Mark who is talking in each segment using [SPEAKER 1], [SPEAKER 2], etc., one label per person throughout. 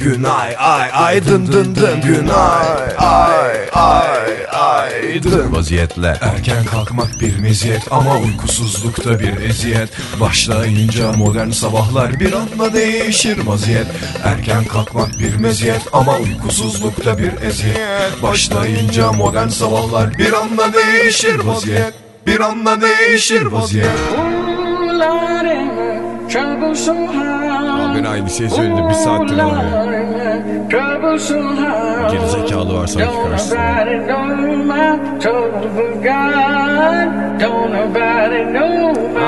[SPEAKER 1] Günay ay ay dın dın dın. Günay ay ay ay dın.
[SPEAKER 2] Vaziyetle. Erken kalkmak bir meziyet ama uykusuzlukta bir eziyet. Başlayınca modern sabahlar bir anda değişir vaziyet. Erken kalkmak bir meziyet ama uykusuzlukta bir eziyet. Başlayınca modern sabahlar bir anda değişir vaziyet. Bir anda değişir vaziyet.
[SPEAKER 1] Abi aynı şey söyledi bir saattir ya. Gerizekalı var sanki karşısında.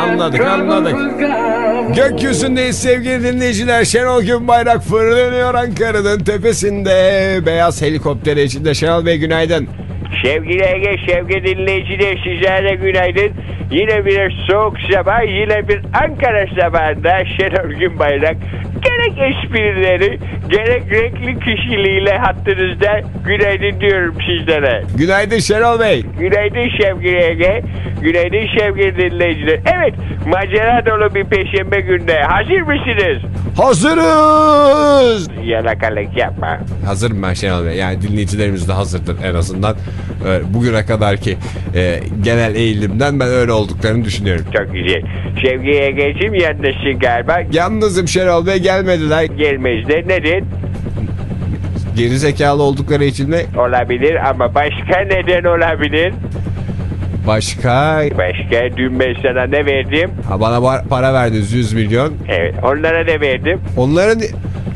[SPEAKER 1] Anladık, anladık. Gökyüzündeyiz sevgili dinleyiciler. Şenol Günbayrak fırlanıyor Ankara'nın tepesinde. Beyaz helikopter içinde Şenol Bey günaydın.
[SPEAKER 3] Sevgili Ege, sevgili dinleyiciler sizlere de günaydın. Yine bir soğuk sabah, yine bir Ankara sabahında Şenol Günbayrak gerek esprileri, gerek renkli kişiliğiyle hattınızda günaydın diyorum sizlere.
[SPEAKER 1] Günaydın Şenol Bey.
[SPEAKER 3] Günaydın sevgili Ege, günaydın sevgili dinleyiciler. Evet, macera dolu bir peşembe günde hazır mısınız?
[SPEAKER 1] Hazırız.
[SPEAKER 3] Yalakalık yapma.
[SPEAKER 1] Hazırım ben Şenol Bey. Yani dinleyicilerimiz de hazırdır en azından. Ee, Bugüne kadarki e, genel eğilimden ben öyle olduklarını düşünüyorum.
[SPEAKER 3] Çok güzel. Sevgili Ege'ciğim yalnızsın galiba.
[SPEAKER 1] Yalnızım Şenol Bey gelmediler.
[SPEAKER 3] Gelmezler. Neden?
[SPEAKER 1] Geri zekalı oldukları için mi?
[SPEAKER 3] Olabilir ama başka neden olabilir?
[SPEAKER 1] Başka
[SPEAKER 3] Başka dün ben sana ne verdim?
[SPEAKER 1] ha, bana para verdiniz 100 milyon.
[SPEAKER 3] Evet onlara ne verdim?
[SPEAKER 1] Onları ni-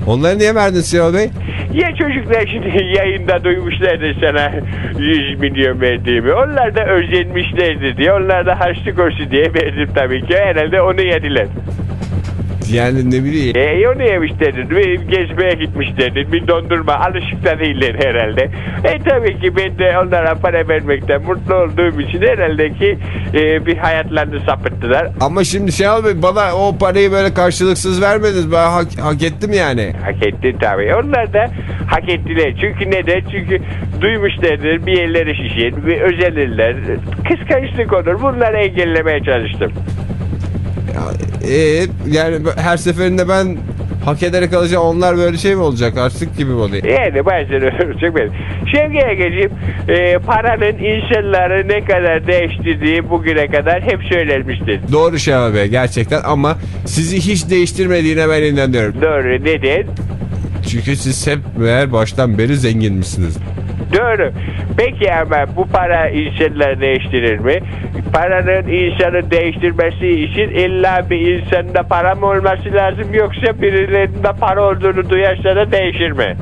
[SPEAKER 1] onları niye verdiniz Şenol Bey?
[SPEAKER 3] Ya çocuklar şimdi yayında duymuşlardı sana 100 milyon verdiğimi. Onlar da özenmişlerdi diye. Onlar da harçlık olsun diye verdim tabii ki. Herhalde onu yediler.
[SPEAKER 1] Yani ne bileyim.
[SPEAKER 3] E onu yemişlerdi. Bir gezmeye gitmişlerdi. Bir dondurma. Alışık da değiller herhalde. E tabii ki ben de onlara para vermekten mutlu olduğum için herhalde ki e, bir hayatlarını sapıttılar.
[SPEAKER 1] Ama şimdi Şenol Bey bana o parayı böyle karşılıksız vermediniz. Ben hak, hak ettim yani.
[SPEAKER 3] Hak etti tabii. Onlar da hak ettiler. Çünkü neden? Çünkü duymuşlardır bir yerleri şişir, bir özelirler. Kıskançlık olur. Bunları engellemeye çalıştım.
[SPEAKER 1] Ya, e, yani her seferinde ben hak ederek alacağım. Onlar böyle şey mi olacak? Artık gibi mi oluyor?
[SPEAKER 3] Yani bazen ölecek benim. Şevki Ege'ciğim e, paranın insanları ne kadar değiştirdiği bugüne kadar hep söylenmiştir.
[SPEAKER 1] Doğru Şenol Bey gerçekten ama sizi hiç değiştirmediğine ben inanıyorum.
[SPEAKER 3] Doğru. Neden?
[SPEAKER 1] Çünkü siz hep meğer baştan beri zenginmişsiniz.
[SPEAKER 3] Doğru. Peki ama bu para insanları değiştirir mi? Paranın insanı değiştirmesi için illa bir insanda para mı olması lazım yoksa birilerinde para olduğunu duyarsa da değişir mi?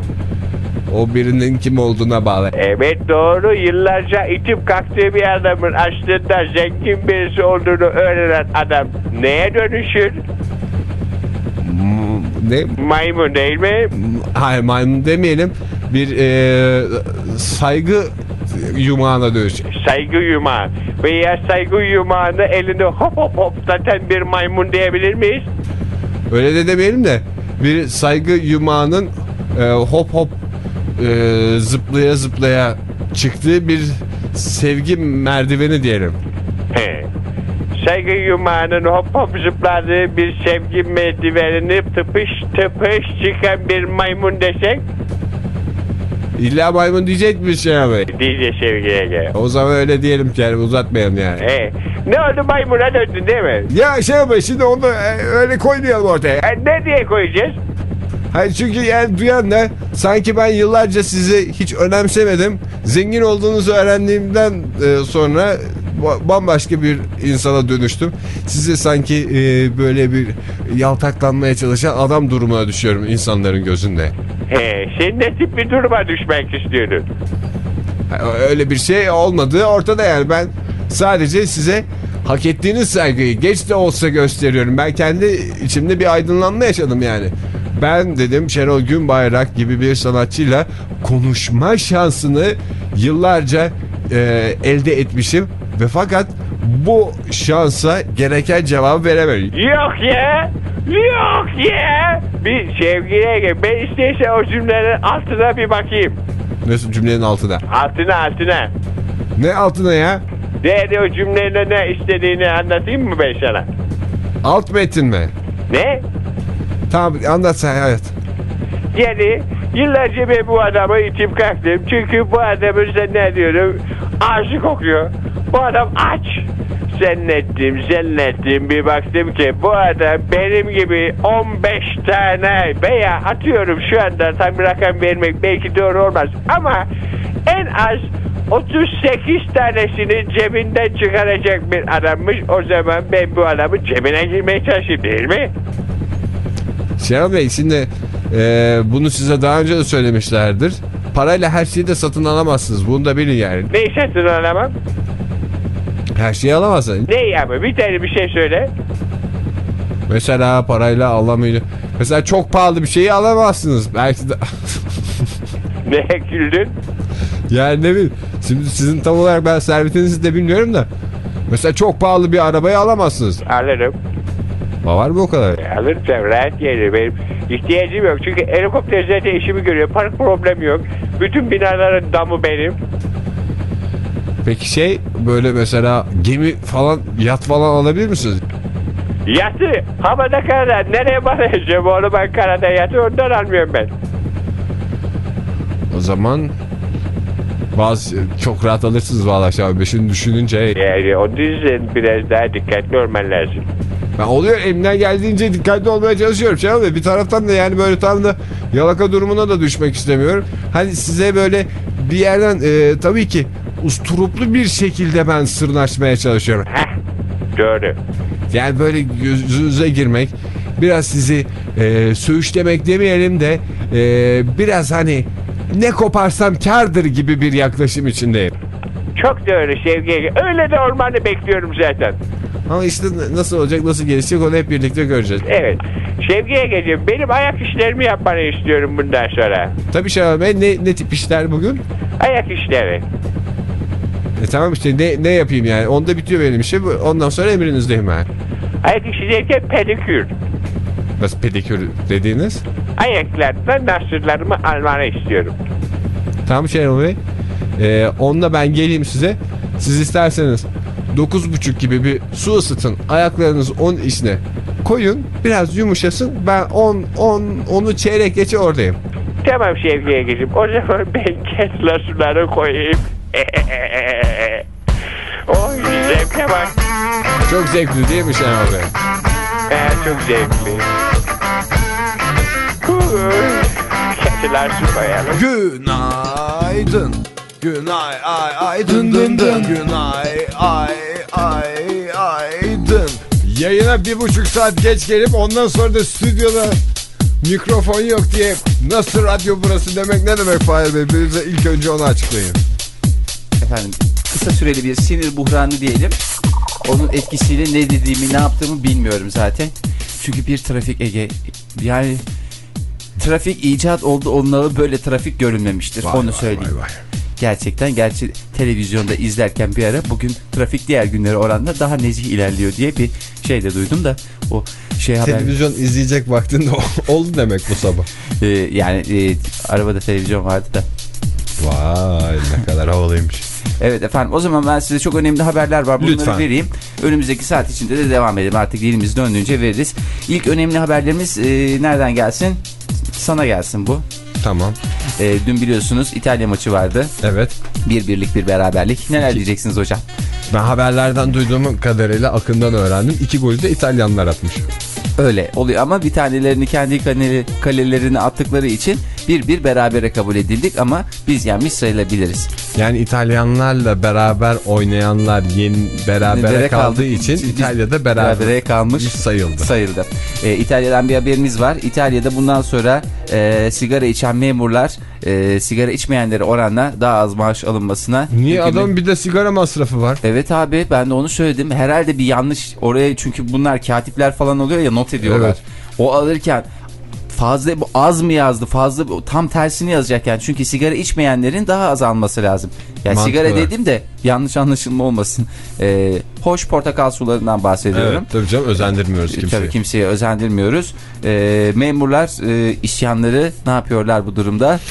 [SPEAKER 1] O birinin kim olduğuna bağlı.
[SPEAKER 3] Evet doğru. Yıllarca itip kalktığı bir adamın aslında zengin birisi olduğunu öğrenen adam neye dönüşür?
[SPEAKER 1] Ne?
[SPEAKER 3] Maymun değil mi?
[SPEAKER 1] Hayır maymun demeyelim. Bir e, saygı yumağına dönüşecek.
[SPEAKER 3] Saygı yumağı. Veya saygı yumağını elinde hop hop hop zaten bir maymun diyebilir miyiz?
[SPEAKER 1] Öyle de demeyelim de bir saygı yumağının e, hop hop e, zıplaya zıplaya çıktığı bir sevgi merdiveni diyelim.
[SPEAKER 3] He. Saygı yumağının hop hop zıpladığı bir sevgi merdivenini tıpış tıpış çıkan bir maymun desek
[SPEAKER 1] İlla maymun diyecek şey abi.
[SPEAKER 3] diye sevgiye gel.
[SPEAKER 1] O zaman öyle diyelim ki yani uzatmayalım yani.
[SPEAKER 3] He. Ne oldu maymuna döndün değil mi?
[SPEAKER 1] Ya şey abi şimdi onu e, öyle koymayalım ortaya.
[SPEAKER 3] E, ne diye koyacağız?
[SPEAKER 1] Hayır çünkü yani duyan da sanki ben yıllarca sizi hiç önemsemedim. Zengin olduğunuzu öğrendiğimden e, sonra ba- bambaşka bir insana dönüştüm. Sizi sanki e, böyle bir yaltaklanmaya çalışan adam durumuna düşüyorum insanların gözünde.
[SPEAKER 3] He. Sen ne tip bir duruma düşmek istiyordun?
[SPEAKER 1] Ha, Öyle bir şey olmadığı ortada yani ben sadece size hak ettiğiniz saygıyı geç de olsa gösteriyorum. Ben kendi içimde bir aydınlanma yaşadım yani. Ben dedim Şenol Günbayrak gibi bir sanatçıyla konuşma şansını yıllarca e, elde etmişim ve fakat bu şansa gereken cevabı veremedim.
[SPEAKER 3] Yok ya. Yok ya. Bir sevgiye gel. Ben isteyse o cümlenin altına bir bakayım.
[SPEAKER 1] Nasıl cümlenin altına?
[SPEAKER 3] Altına altına.
[SPEAKER 1] Ne altına ya?
[SPEAKER 3] Değerli o cümleyle ne istediğini anlatayım mı ben sana?
[SPEAKER 1] Alt metin mi?
[SPEAKER 3] Ne?
[SPEAKER 1] Tamam anlat sen evet.
[SPEAKER 3] Yani yıllarca ben bu adamı itip kalktım. Çünkü bu adamın zannediyorum ağzı kokuyor. Bu adam aç. Zannettim zannettim bir baktım ki bu adam benim gibi 15 tane veya atıyorum şu anda tam bir rakam vermek belki doğru olmaz ama en az 38 tanesini cebinden çıkaracak bir adammış. O zaman ben bu adamın cebine girmeye çalışayım değil mi?
[SPEAKER 1] Şenol Bey şimdi e, bunu size daha önce de söylemişlerdir. Parayla her şeyi de satın alamazsınız. Bunu da bilin yani.
[SPEAKER 3] Ne satın alamam?
[SPEAKER 1] Her şeyi alamazsın.
[SPEAKER 3] Ne ya bu? Bir tane bir şey söyle.
[SPEAKER 1] Mesela parayla alamıyor. Mesela çok pahalı bir şeyi alamazsınız. Belki de...
[SPEAKER 3] Ne güldün?
[SPEAKER 1] yani ne bileyim. Şimdi sizin tam olarak ben servetinizi de bilmiyorum da. Mesela çok pahalı bir arabayı alamazsınız.
[SPEAKER 3] Alırım.
[SPEAKER 1] Var mı o kadar?
[SPEAKER 3] Alırım sen rahat gelir. Benim ihtiyacım yok. Çünkü helikopter zaten işimi görüyor. Park problemi yok. Bütün binaların damı benim.
[SPEAKER 1] Peki şey böyle mesela gemi falan yat falan alabilir misiniz?
[SPEAKER 3] Yatı havada karada nereye bağlayacağım onu ben karada yatı ondan almıyorum ben.
[SPEAKER 1] O zaman bazı çok rahat alırsınız valla Şahin Bey. Şimdi düşününce
[SPEAKER 3] Yani onun yüzden biraz daha dikkatli olman lazım.
[SPEAKER 1] ben oluyor elimden geldiğince dikkatli olmaya çalışıyorum Şahin Bey. Bir taraftan da yani böyle tam da yalaka durumuna da düşmek istemiyorum. Hani size böyle bir yerden e, tabii ki usturuplu bir şekilde ben sırnaşmaya çalışıyorum.
[SPEAKER 3] Doğru.
[SPEAKER 1] Yani böyle gözünüze girmek biraz sizi e, söğüşlemek demeyelim de e, biraz hani ne koparsam kardır gibi bir yaklaşım içindeyim.
[SPEAKER 3] Çok doğru Şevki. Öyle de olmanı bekliyorum zaten.
[SPEAKER 1] Ama işte nasıl olacak nasıl gelişecek onu hep birlikte göreceğiz.
[SPEAKER 3] Evet. Şevki'ye geleceğim. Benim ayak işlerimi yapmanı istiyorum bundan sonra.
[SPEAKER 1] Tabii Şahin Bey ne, ne tip işler bugün?
[SPEAKER 3] Ayak işleri.
[SPEAKER 1] E tamam işte ne, ne yapayım yani onda bitiyor benim işim ondan sonra emrinizdeyim ben.
[SPEAKER 3] Ayak işi derken pedikür.
[SPEAKER 1] Nasıl pedikür dediğiniz?
[SPEAKER 3] Ayaklardan nasırlarımı almanı istiyorum.
[SPEAKER 1] Tamam Şenol Bey. Ee, onunla ben geleyim size. Siz isterseniz 9.30 gibi bir su ısıtın. Ayaklarınızı onun içine koyun. Biraz yumuşasın. Ben 10 10 onu çeyrek geçe oradayım.
[SPEAKER 3] Tamam Şevki'ye geçeyim. O zaman ben kendi nasırları koyayım. Bak.
[SPEAKER 1] Çok zevkli değil mi Şenol Bey?
[SPEAKER 3] Ee, çok zevkli. Keçiler su koyalım.
[SPEAKER 2] Günaydın. Günay ay ay dın dın dın. Günay ay ay ay dın.
[SPEAKER 1] Yayına bir buçuk saat geç gelip ondan sonra da stüdyoda mikrofon yok diye nasıl radyo burası demek ne demek Fahir Bey? Bize ilk önce onu açıklayın.
[SPEAKER 4] efendim kısa süreli bir sinir buhranı diyelim. Onun etkisiyle ne dediğimi ne yaptığımı bilmiyorum zaten. Çünkü bir trafik Ege yani trafik icat oldu onları böyle trafik görünmemiştir.
[SPEAKER 1] Vay
[SPEAKER 4] Onu
[SPEAKER 1] vay
[SPEAKER 4] söyleyeyim.
[SPEAKER 1] vay vay.
[SPEAKER 4] Gerçekten gerçi televizyonda izlerken bir ara bugün trafik diğer günleri oranla daha nezih ilerliyor diye bir şey de duydum da o şey haber
[SPEAKER 1] Televizyon izleyecek vaktinde oldu demek bu sabah.
[SPEAKER 4] Ee, yani e, arabada televizyon vardı da.
[SPEAKER 1] Vay ne kadar havalıymış.
[SPEAKER 4] Evet efendim o zaman ben size çok önemli haberler var. Bunları
[SPEAKER 1] Lütfen.
[SPEAKER 4] vereyim. Önümüzdeki saat içinde de devam edelim. Artık dilimiz döndüğünce veririz. İlk önemli haberlerimiz e, nereden gelsin? Sana gelsin bu.
[SPEAKER 1] Tamam.
[SPEAKER 4] E, dün biliyorsunuz İtalya maçı vardı.
[SPEAKER 1] Evet.
[SPEAKER 4] Bir birlik bir beraberlik. Neler diyeceksiniz hocam?
[SPEAKER 1] Ben haberlerden duyduğum kadarıyla Akın'dan öğrendim. İki golü de İtalyanlar atmış.
[SPEAKER 4] Öyle oluyor ama bir tanelerini kendi kale, kalelerine attıkları için bir bir berabere kabul edildik ama biz yenmiş sayılabiliriz.
[SPEAKER 1] Yani İtalyanlarla beraber oynayanlar yeni berabere
[SPEAKER 4] Berabere
[SPEAKER 1] kaldığı
[SPEAKER 4] kaldı.
[SPEAKER 1] için
[SPEAKER 4] Biz-
[SPEAKER 1] İtalya'da beraber
[SPEAKER 4] Berabere kalmış
[SPEAKER 1] sayıldı.
[SPEAKER 4] sayıldı. Ee, İtalya'dan bir haberimiz var. İtalya'da bundan sonra e, sigara içen memurlar e, sigara içmeyenlere oranla daha az maaş alınmasına.
[SPEAKER 1] Niye
[SPEAKER 4] hükümet-
[SPEAKER 1] adam bir de sigara masrafı var?
[SPEAKER 4] Evet abi ben de onu söyledim. Herhalde bir yanlış oraya çünkü bunlar katipler falan oluyor ya not ediyorlar.
[SPEAKER 1] Evet.
[SPEAKER 4] O alırken fazla az mı yazdı fazla tam tersini yazacakken çünkü sigara içmeyenlerin daha az alması lazım. Yani
[SPEAKER 1] Mantıklı.
[SPEAKER 4] sigara dedim de yanlış anlaşılma olmasın. Ee, hoş portakal sularından bahsediyorum.
[SPEAKER 1] Evet tabii canım özendirmiyoruz kimseyi.
[SPEAKER 4] Tabii kimseye özendirmiyoruz. Ee, memurlar e, isyanları ne yapıyorlar bu durumda?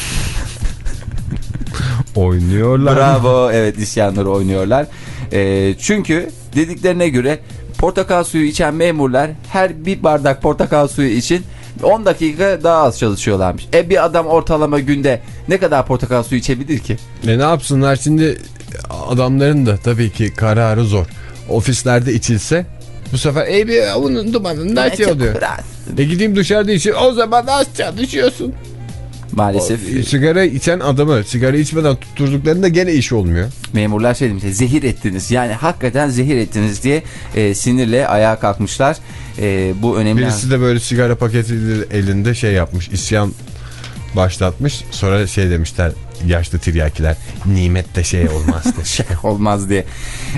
[SPEAKER 1] Oynuyorlar.
[SPEAKER 4] Bravo. Evet isyanları oynuyorlar. Ee, çünkü dediklerine göre portakal suyu içen memurlar her bir bardak portakal suyu için 10 dakika daha az çalışıyorlarmış. E bir adam ortalama günde ne kadar portakal suyu içebilir ki?
[SPEAKER 1] E ne yapsınlar şimdi adamların da tabii ki kararı zor. Ofislerde içilse bu sefer e bir bunun dumanından şey oluyor. E gideyim dışarıda içeyim o zaman az çalışıyorsun.
[SPEAKER 4] Maalesef
[SPEAKER 1] O, sigara içen adamı sigara içmeden tutturduklarında gene iş olmuyor.
[SPEAKER 4] memurlar şey demiş zehir ettiniz yani hakikaten zehir ettiniz diye e, sinirle ayağa kalkmışlar. E, bu önemli.
[SPEAKER 1] Birisi de böyle sigara paketi elinde şey yapmış isyan başlatmış. Sonra şey demişler yaşlı tiryakiler nimet de şey olmazdı.
[SPEAKER 4] şey olmaz diye.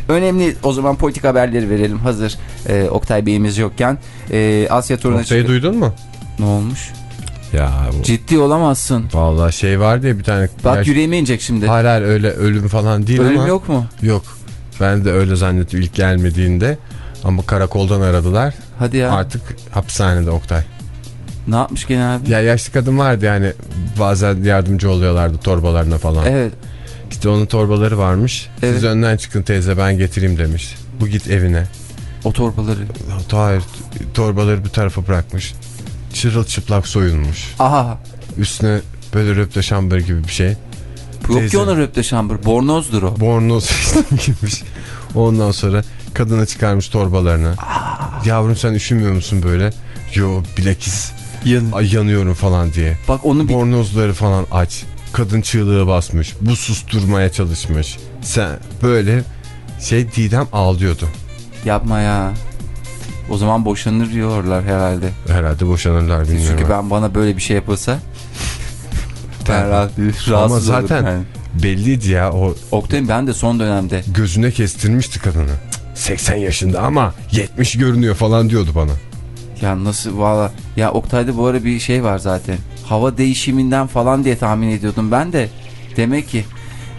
[SPEAKER 4] Önemli o zaman politik haberleri verelim hazır e, Oktay Bey'imiz yokken. E, Asya turuna
[SPEAKER 1] Noktayı
[SPEAKER 4] çıkıyor.
[SPEAKER 1] duydun mu?
[SPEAKER 4] Ne olmuş?
[SPEAKER 1] Ya bu,
[SPEAKER 4] Ciddi olamazsın.
[SPEAKER 1] vallahi şey var diye bir tane
[SPEAKER 4] Bak
[SPEAKER 1] yaş-
[SPEAKER 4] yüreğime inecek şimdi.
[SPEAKER 1] Hayır hayır öyle ölüm falan değil
[SPEAKER 4] Ölüm
[SPEAKER 1] ama.
[SPEAKER 4] yok mu?
[SPEAKER 1] Yok. Ben de öyle zannettim ilk gelmediğinde. Ama karakoldan aradılar.
[SPEAKER 4] Hadi ya.
[SPEAKER 1] Artık hapishanede Oktay.
[SPEAKER 4] Ne yapmış gene abi?
[SPEAKER 1] Ya yaşlı kadın vardı yani bazen yardımcı oluyorlardı torbalarına falan.
[SPEAKER 4] Evet.
[SPEAKER 1] İşte onun torbaları varmış.
[SPEAKER 4] Evet.
[SPEAKER 1] Siz önden çıkın teyze ben getireyim demiş. Bu git evine.
[SPEAKER 4] O torbaları.
[SPEAKER 1] Hayır torbaları bir tarafa bırakmış. Çırılçıplak soyulmuş.
[SPEAKER 4] Aha.
[SPEAKER 1] Üstüne böyle röpte şambır gibi bir şey.
[SPEAKER 4] Yok ki ona röpte şambır. Bornozdur o.
[SPEAKER 1] Bornoz giymiş. Ondan sonra kadına çıkarmış torbalarını. Yavrum sen üşümüyor musun böyle? Yo bilakis ay yanıyorum falan diye.
[SPEAKER 4] Bak onu bir...
[SPEAKER 1] Bornozları falan aç. Kadın çığlığı basmış. Bu susturmaya çalışmış. Sen böyle şey Didem ağlıyordu.
[SPEAKER 4] Yapma ya. O zaman boşanır diyorlar herhalde.
[SPEAKER 1] Herhalde boşanırlar bilmiyorum.
[SPEAKER 4] Çünkü ben bana böyle bir şey yapılsa ben rahat, rahatsız
[SPEAKER 1] Ama zaten
[SPEAKER 4] yani.
[SPEAKER 1] belliydi ya o
[SPEAKER 4] Oktay'ım ben de son dönemde
[SPEAKER 1] gözüne kestirmişti kadını. 80 yaşında ama 70 görünüyor falan diyordu bana.
[SPEAKER 4] ya nasıl valla ya Oktay'da bu ara bir şey var zaten. Hava değişiminden falan diye tahmin ediyordum ben de. Demek ki.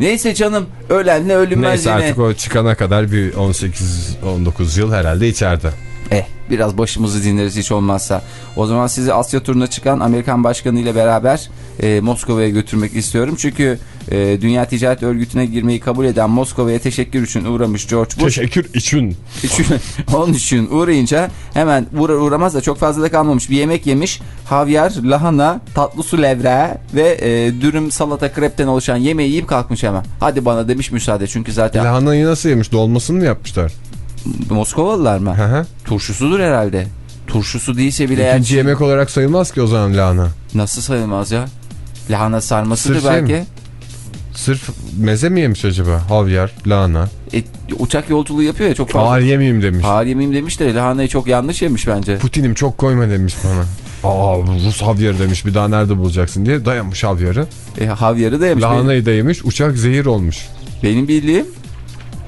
[SPEAKER 4] Neyse canım ölenle ölünmez
[SPEAKER 1] Neyse
[SPEAKER 4] yine.
[SPEAKER 1] artık o çıkana kadar bir 18-19 yıl herhalde içeride.
[SPEAKER 4] Eh biraz başımızı dinleriz hiç olmazsa. O zaman sizi Asya turuna çıkan Amerikan Başkanı ile beraber e, Moskova'ya götürmek istiyorum. Çünkü e, Dünya Ticaret Örgütü'ne girmeyi kabul eden Moskova'ya teşekkür için uğramış George Bush.
[SPEAKER 1] Teşekkür için.
[SPEAKER 4] için, onun için uğrayınca hemen uğra uğramaz da çok fazla da kalmamış. Bir yemek yemiş. Havyar, lahana, tatlı su levreği ve e, dürüm salata krepten oluşan yemeği yiyip kalkmış hemen. Hadi bana demiş müsaade çünkü zaten
[SPEAKER 1] Lahanayı nasıl yemiş? Dolmasını mı yapmışlar?
[SPEAKER 4] Moskovalılar mı?
[SPEAKER 1] Hı hı.
[SPEAKER 4] Turşusudur herhalde. Turşusu değilse bile
[SPEAKER 1] İkinci yemek olarak sayılmaz ki o zaman lahana.
[SPEAKER 4] nasıl sayılmaz ya? Lahana sarmasıdır
[SPEAKER 1] Sırf şey
[SPEAKER 4] belki.
[SPEAKER 1] mi? Sırf meze mi yemiş acaba? Havyar, lahana.
[SPEAKER 4] E, uçak yolculuğu yapıyor ya çok fazla.
[SPEAKER 1] Ağır yemeyeyim demiş.
[SPEAKER 4] Ağır yemeyeyim demiş de lahanayı çok yanlış yemiş bence.
[SPEAKER 1] Putin'im çok koyma demiş bana. Aa Rus havyarı demiş bir daha nerede bulacaksın diye dayanmış havyarı.
[SPEAKER 4] E, havyarı da yemiş. Benim,
[SPEAKER 1] Lahanayı da yemiş uçak zehir olmuş.
[SPEAKER 4] benim bildiğim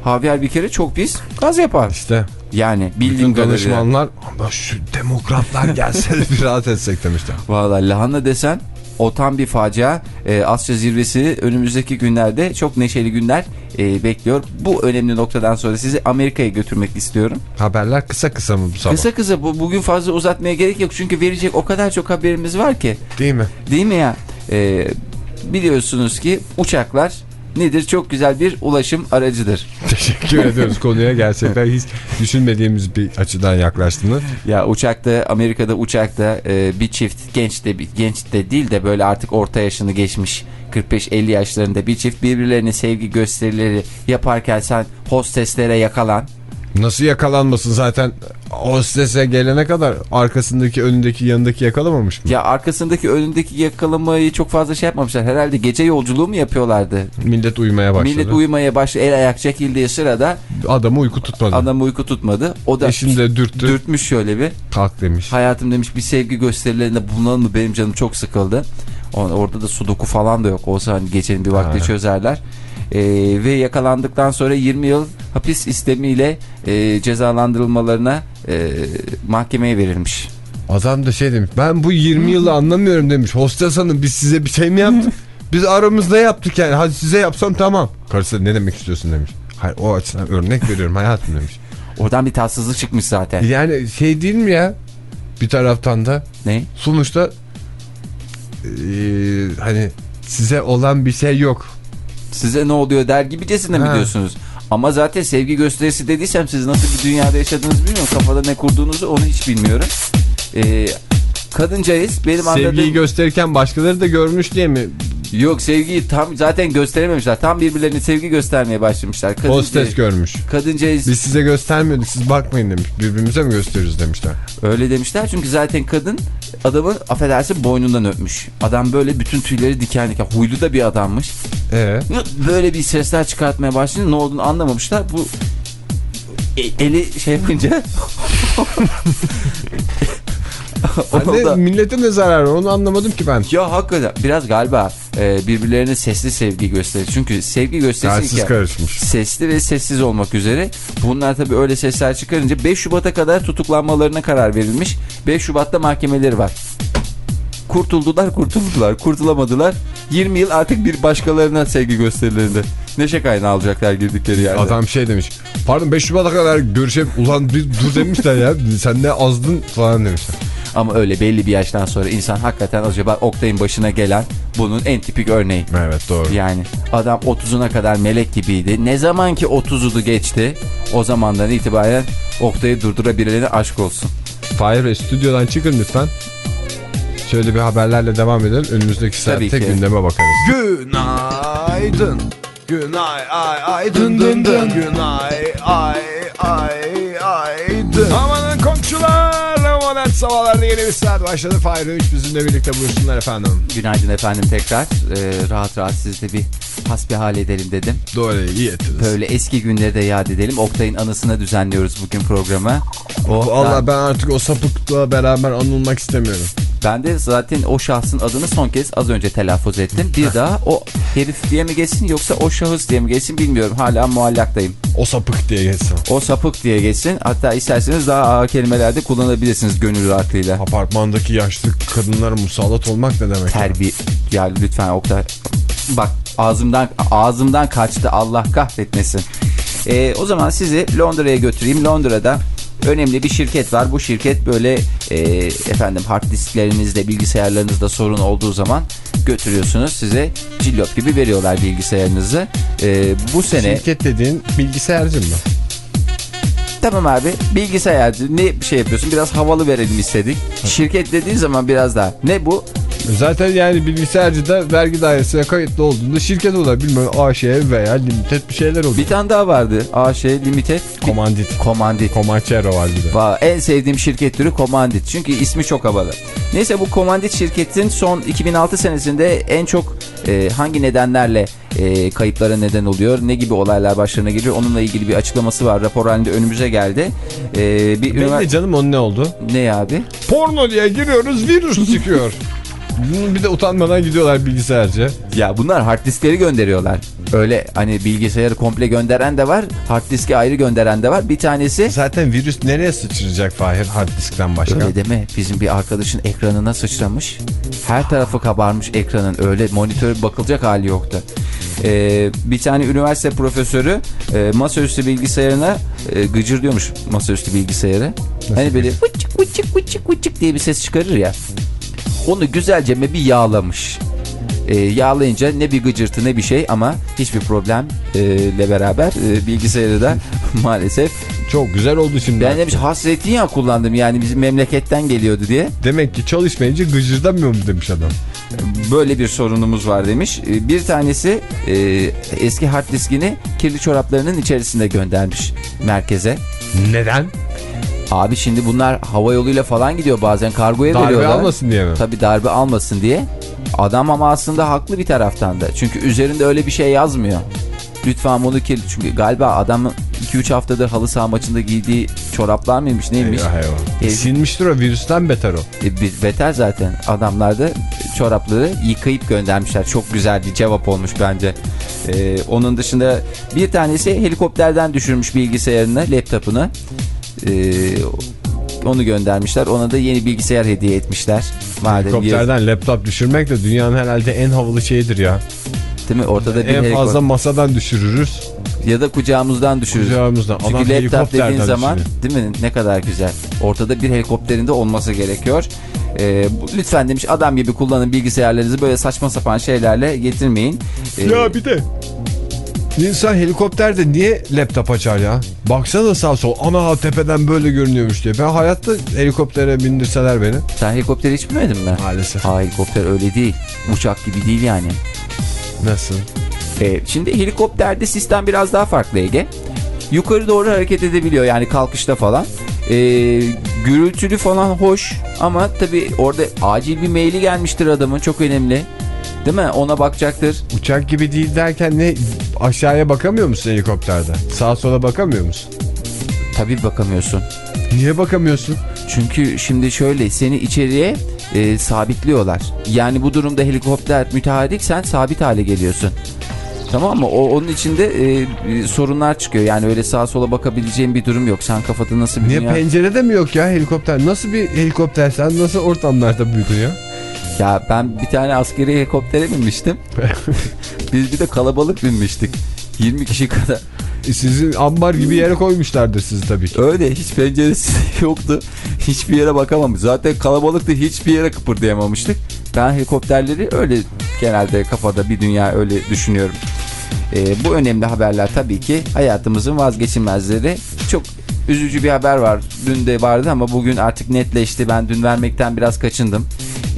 [SPEAKER 4] havyar bir kere çok pis gaz yapar.
[SPEAKER 1] İşte
[SPEAKER 4] Yani bildiğim
[SPEAKER 1] bütün danışmanlar şu demokratlar gelse de bir rahat etsek demişler.
[SPEAKER 4] Valla lahana desen o tam bir facia. Ee, Asya zirvesi önümüzdeki günlerde çok neşeli günler e, bekliyor. Bu önemli noktadan sonra sizi Amerika'ya götürmek istiyorum.
[SPEAKER 1] Haberler kısa kısa mı bu sabah?
[SPEAKER 4] Kısa kısa bu, bugün fazla uzatmaya gerek yok. Çünkü verecek o kadar çok haberimiz var ki.
[SPEAKER 1] Değil mi?
[SPEAKER 4] Değil mi ya? Ee, biliyorsunuz ki uçaklar nedir? Çok güzel bir ulaşım aracıdır.
[SPEAKER 1] Teşekkür ediyoruz konuya gerçekten hiç düşünmediğimiz bir açıdan yaklaştınız.
[SPEAKER 4] Ya uçakta Amerika'da uçakta e, bir çift genç de bir- genç de değil de böyle artık orta yaşını geçmiş 45-50 yaşlarında bir çift birbirlerine sevgi gösterileri yaparken sen hosteslere yakalan.
[SPEAKER 1] Nasıl yakalanmasın zaten hostese gelene kadar arkasındaki önündeki yanındaki yakalamamış mı?
[SPEAKER 4] Ya arkasındaki önündeki yakalamayı çok fazla şey yapmamışlar. Herhalde gece yolculuğu mu yapıyorlardı?
[SPEAKER 1] Millet uyumaya başladı.
[SPEAKER 4] Millet uyumaya başladı. El ayak çekildiği sırada
[SPEAKER 1] Adamı uyku tutmadı.
[SPEAKER 4] adam uyku tutmadı. O da
[SPEAKER 1] Eşini de dürttü.
[SPEAKER 4] dürtmüş şöyle bir.
[SPEAKER 1] Kalk demiş.
[SPEAKER 4] Hayatım demiş bir sevgi gösterilerinde bulunalım mı benim canım çok sıkıldı. O- Orada da sudoku falan da yok. Olsa hani gecenin bir vakti
[SPEAKER 1] Ha.
[SPEAKER 4] çözerler. Ee, ve yakalandıktan sonra 20 yıl hapis istemiyle e, cezalandırılmalarına e, mahkemeye verilmiş.
[SPEAKER 1] Adam da şey demiş ben bu 20 yılı anlamıyorum demiş. Hostes hanım biz size bir şey mi yaptık? Biz aramızda yaptık yani. Hadi size yapsam tamam. Karısı ne demek istiyorsun demiş. Hayır o açıdan örnek veriyorum hayatım demiş.
[SPEAKER 4] Oradan bir tatsızlık çıkmış zaten.
[SPEAKER 1] Yani şey değil mi ya? Bir taraftan da
[SPEAKER 4] Ne?
[SPEAKER 1] sonuçta eee, hani size olan bir şey yok.
[SPEAKER 4] Size ne oluyor der gibicesine mi diyorsunuz? Ama zaten sevgi gösterisi dediysem siz nasıl bir dünyada yaşadığınızı bilmiyorum. Kafada ne kurduğunuzu onu hiç bilmiyorum. Ee, kadıncayız. Benim
[SPEAKER 1] Sevgiyi
[SPEAKER 4] anladığım...
[SPEAKER 1] gösterirken başkaları da görmüş diye mi?
[SPEAKER 4] Yok sevgiyi tam zaten gösterememişler. Tam birbirlerine sevgi göstermeye başlamışlar. Kadın,
[SPEAKER 1] Hostes görmüş.
[SPEAKER 4] Kadıncayız
[SPEAKER 1] Biz size göstermiyorduk siz bakmayın demiş. Birbirimize mi gösteriyoruz demişler.
[SPEAKER 4] öyle demişler. Çünkü zaten kadın adamı affedersin boynundan öpmüş. Adam böyle bütün tüyleri diken diken. Huylu da bir adammış.
[SPEAKER 1] Ee?
[SPEAKER 4] Böyle bir sesler çıkartmaya başlayınca ne olduğunu anlamamışlar. Bu e- eli şey yapınca
[SPEAKER 1] Hani
[SPEAKER 4] da-
[SPEAKER 1] millete ne zararı onu anlamadım ki ben.
[SPEAKER 4] ya hakikaten biraz galiba e, birbirlerine sesli sevgi gösterir. Çünkü sevgi gösterirken
[SPEAKER 1] karışmış.
[SPEAKER 4] sesli ve sessiz olmak üzere. Bunlar tabii öyle sesler çıkarınca 5 Şubat'a kadar tutuklanmalarına karar verilmiş. 5 Şubat'ta mahkemeleri var. Kurtuldular, kurtuldular, kurtulamadılar. 20 yıl artık bir başkalarına sevgi gösterilerinde. Neşe kaynağı alacaklar girdikleri yerde.
[SPEAKER 1] Adam şey demiş. Pardon 5 Şubat'a kadar görüşelim. Ulan bir dur demişler ya. Sen ne azdın falan demişler.
[SPEAKER 4] Ama öyle belli bir yaştan sonra insan hakikaten acaba Oktay'ın başına gelen bunun en tipik örneği.
[SPEAKER 1] Evet doğru.
[SPEAKER 4] Yani adam 30'una kadar melek gibiydi. Ne zaman ki 30'u geçti o zamandan itibaren Oktay'ı durdurabilene aşk olsun.
[SPEAKER 1] Fahir stüdyodan çıkın lütfen. Şöyle bir haberlerle devam edelim. Önümüzdeki
[SPEAKER 4] Tabii
[SPEAKER 1] saatte
[SPEAKER 4] ki.
[SPEAKER 1] gündeme bakarız.
[SPEAKER 2] Günaydın. Günay ay ay dın dın dın. Günay ay ay ay dın.
[SPEAKER 1] Amanın sabahlarda yeni bir saat başladı. Fahir 3 bizimle birlikte buyursunlar efendim.
[SPEAKER 4] Günaydın efendim tekrar. Ee, rahat rahat sizle bir hasbihal edelim dedim.
[SPEAKER 1] Doğru iyi ettiniz.
[SPEAKER 4] Böyle eski günleri de yad edelim. Oktay'ın anısına düzenliyoruz bugün programı. O,
[SPEAKER 1] Valla
[SPEAKER 4] ben,
[SPEAKER 1] artık o sapıkla beraber anılmak istemiyorum.
[SPEAKER 4] ben de zaten o şahsın adını son kez az önce telaffuz ettim. Bir daha o herif diye mi geçsin yoksa o şahıs diye mi geçsin bilmiyorum. Hala muallaktayım.
[SPEAKER 1] O sapık diye geçsin.
[SPEAKER 4] O sapık diye geçsin. Hatta isterseniz daha ağır kelimelerde kullanabilirsiniz gönül rahatlığıyla.
[SPEAKER 1] Apartmandaki yaşlı kadınlara musallat olmak ne demek?
[SPEAKER 4] Terbiye. Ya lütfen Oktay. Bak ağzımdan ağzımdan kaçtı Allah kahretmesin. Ee, o zaman sizi Londra'ya götüreyim. Londra'da önemli bir şirket var. Bu şirket böyle e, efendim hard disklerinizde bilgisayarlarınızda sorun olduğu zaman götürüyorsunuz. Size cillop gibi veriyorlar bilgisayarınızı. Ee, bu sene
[SPEAKER 1] Şirket dediğin bilgisayarcı mı?
[SPEAKER 4] Tamam abi bilgisayarcı ne şey yapıyorsun biraz havalı verelim istedik. Şirket dediğin zaman biraz daha ne bu?
[SPEAKER 1] Zaten yani bilgisayarcı da vergi dairesine kayıtlı olduğunda şirket olur. Bilmiyorum AŞ veya limited bir şeyler olur.
[SPEAKER 4] Bir tane daha vardı AŞ Limited.
[SPEAKER 1] Komandit.
[SPEAKER 4] Komandit.
[SPEAKER 1] Comanchero var bir de.
[SPEAKER 4] Va en sevdiğim şirket türü Komandit. Çünkü ismi çok havalı. Neyse bu Komandit şirketin son 2006 senesinde en çok e, hangi nedenlerle e, kayıplara neden oluyor, ne gibi olaylar başlarına geliyor onunla ilgili bir açıklaması var. Rapor halinde önümüze geldi. E, bir
[SPEAKER 1] Benim de canım onun ne oldu?
[SPEAKER 4] Ne abi?
[SPEAKER 1] Porno diye giriyoruz virüs çıkıyor. Bir de utanmadan gidiyorlar bilgisayarcı.
[SPEAKER 4] Ya bunlar hard diskleri gönderiyorlar. Öyle hani bilgisayarı komple gönderen de var, hard diski ayrı gönderen de var. Bir tanesi
[SPEAKER 1] Zaten virüs nereye sıçrayacak Fahir hard diskten başka?
[SPEAKER 4] Öyle deme. Bizim bir arkadaşın ekranına sıçramış. Her tarafı kabarmış ekranın. Öyle monitör bakılacak hali yoktu. Ee, bir tane üniversite profesörü e, masaüstü bilgisayarına e, gıcırdıyormuş masaüstü bilgisayarı. hani böyle vıçık vıçık vıçık vıçık diye bir ses çıkarır ya. Onu güzelce bir yağlamış. E, yağlayınca ne bir gıcırtı ne bir şey ama hiçbir problemle beraber e, bilgisayarı da maalesef
[SPEAKER 1] Çok güzel oldu şimdi.
[SPEAKER 4] ben demiş hasretin ya kullandım yani bizim memleketten geliyordu diye.
[SPEAKER 1] Demek ki çalışmayınca gıcırdamıyor mu demiş adam.
[SPEAKER 4] Böyle bir sorunumuz var demiş. Ee, Bir tanesi e, eski hard diskini kirli çoraplarının içerisinde göndermiş merkeze.
[SPEAKER 1] Neden?
[SPEAKER 4] Abi şimdi bunlar hava yoluyla falan gidiyor bazen kargoya
[SPEAKER 1] Darbe
[SPEAKER 4] veriyorlar.
[SPEAKER 1] almasın diye mi?
[SPEAKER 4] Tabii darbe almasın diye. Adam ama aslında haklı bir taraftan da. Çünkü üzerinde öyle bir şey yazmıyor. Lütfen bunu kirli. Çünkü galiba adamın 2-3 haftadır halı saha maçında giydiği çoraplar mıymış neymiş?
[SPEAKER 1] Eyvah eyvah.
[SPEAKER 4] E,
[SPEAKER 1] Silmiştir o virüsten beter o.
[SPEAKER 4] E, beter zaten. Adamlar da çorapları yıkayıp göndermişler. Çok güzel bir cevap olmuş bence. E, onun dışında bir tanesi helikopterden düşürmüş bilgisayarını, laptopunu. E, onu göndermişler. Ona da yeni bilgisayar hediye etmişler. Madem bir-
[SPEAKER 1] Helikopterden laptop düşürmek de dünyanın herhalde en havalı şeyidir ya.
[SPEAKER 4] değil mi? Ortada bir
[SPEAKER 1] En fazla masadan düşürürüz.
[SPEAKER 4] ya da kucağımızdan düşürürüz.
[SPEAKER 1] Kucağımızdan. Adam
[SPEAKER 4] Çünkü laptop
[SPEAKER 1] helikopterden
[SPEAKER 4] dediğin zaman
[SPEAKER 1] düşürüyor.
[SPEAKER 4] değil mi ne kadar güzel. Ortada bir helikopterinde olması gerekiyor. Ee, lütfen demiş adam gibi kullanın bilgisayarlarınızı böyle saçma sapan şeylerle getirmeyin. Ee,
[SPEAKER 1] Ya bir de İnsan helikopterde niye laptop açar ya? Baksana sağ sol. Ana tepeden böyle görünüyormuş diye. Ben hayatta helikoptere bindirseler beni.
[SPEAKER 4] Sen helikopter hiç binmedin mi?
[SPEAKER 1] Maalesef.
[SPEAKER 4] Ha helikopter öyle değil. Uçak gibi değil yani.
[SPEAKER 1] Nasıl?
[SPEAKER 4] Ee, şimdi helikopterde sistem biraz daha farklı Ege. Yukarı doğru hareket edebiliyor yani kalkışta falan. Ee, gürültülü falan hoş ama tabii orada acil bir maili gelmiştir adamın çok önemli. Değil mi? Ona bakacaktır.
[SPEAKER 1] Uçak gibi değil derken ne? Aşağıya bakamıyor musun helikopterde? Sağa sola bakamıyor musun?
[SPEAKER 4] Tabii bakamıyorsun.
[SPEAKER 1] Niye bakamıyorsun?
[SPEAKER 4] Çünkü şimdi şöyle seni içeriye e, sabitliyorlar. Yani bu durumda helikopter müteahhit sen sabit hale geliyorsun. Tamam mı? O, onun içinde e, e, sorunlar çıkıyor. Yani öyle sağa sola bakabileceğin bir durum yok. Sen kafada nasıl bir
[SPEAKER 1] Niye
[SPEAKER 4] dünya...
[SPEAKER 1] pencerede mi yok ya helikopter? Nasıl bir helikopter sen? Nasıl ortamlarda büyüdün ya?
[SPEAKER 4] Ya ben bir tane askeri helikoptere binmiştim. Biz bir de kalabalık binmiştik. 20 kişi kadar.
[SPEAKER 1] E, Sizin ambar gibi yere koymuşlardır sizi tabii ki.
[SPEAKER 4] Öyle hiç penceresi yoktu. Hiçbir yere bakamamış. Zaten kalabalıktı hiçbir yere kıpırdayamamıştık. Ben helikopterleri öyle genelde kafada bir dünya öyle düşünüyorum. Ee, bu önemli haberler tabii ki hayatımızın vazgeçilmezleri. Çok üzücü bir haber var. Dün de vardı ama bugün artık netleşti. Ben dün vermekten biraz kaçındım.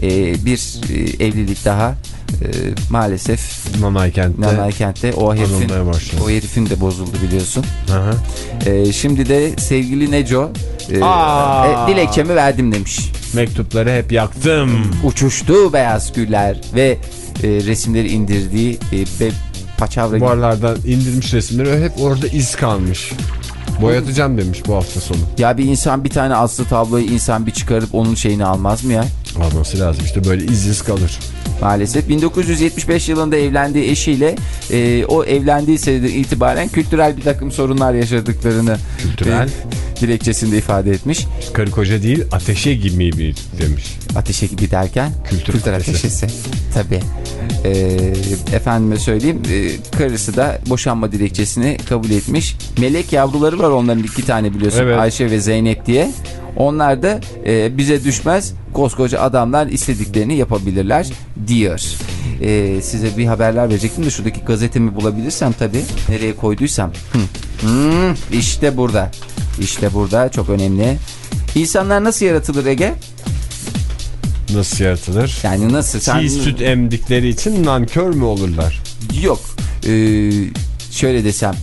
[SPEAKER 4] Ee, bir e, evlilik daha e, maalesef
[SPEAKER 1] Nanay kentte.
[SPEAKER 4] Nanay Kent'te o herifin, o herifin de bozuldu biliyorsun.
[SPEAKER 1] Hı hı.
[SPEAKER 4] Ee, şimdi de sevgili Neco e,
[SPEAKER 1] Aa!
[SPEAKER 4] e, dilekçemi verdim demiş.
[SPEAKER 1] Mektupları hep yaktım.
[SPEAKER 4] Uçuştu beyaz güller ve e, resimleri indirdiği e, ve paçavra gibi.
[SPEAKER 1] Duvarlardan indirmiş resimleri hep orada iz kalmış. Boyatacağım demiş bu hafta sonu.
[SPEAKER 4] Ya bir insan bir tane aslı tabloyu insan bir çıkarıp onun şeyini almaz mı ya?
[SPEAKER 1] Alması lazım işte böyle iz iz kalır.
[SPEAKER 4] Maalesef 1975 yılında evlendiği eşiyle e, o evlendiği seneden itibaren kültürel bir takım sorunlar yaşadıklarını
[SPEAKER 1] Kültürel?
[SPEAKER 4] e, dilekçesinde ifade etmiş.
[SPEAKER 1] Karı koca değil ateşe gibi bir demiş.
[SPEAKER 4] Ateşe gibi derken
[SPEAKER 1] Kültür
[SPEAKER 4] kültür
[SPEAKER 1] ateşi.
[SPEAKER 4] ateşesi. Tabii. Ee, efendime söyleyeyim e, karısı da boşanma dilekçesini kabul etmiş. Melek yavruları var onların iki tane biliyorsun
[SPEAKER 1] Evet.
[SPEAKER 4] Ayşe ve Zeynep diye. Onlar da e, bize düşmez koskoca adamlar istediklerini yapabilirler diyor. Ee, size bir haberler verecektim de şuradaki gazetemi bulabilirsem tabii nereye koyduysam. Hmm, işte burada. İşte burada çok önemli. İnsanlar nasıl yaratılır Ege?
[SPEAKER 1] Nasıl yaratılır?
[SPEAKER 4] Yani nasıl? Sen...
[SPEAKER 1] Çiğ süt emdikleri için nankör mü olurlar?
[SPEAKER 4] Yok. Ee, şöyle desem.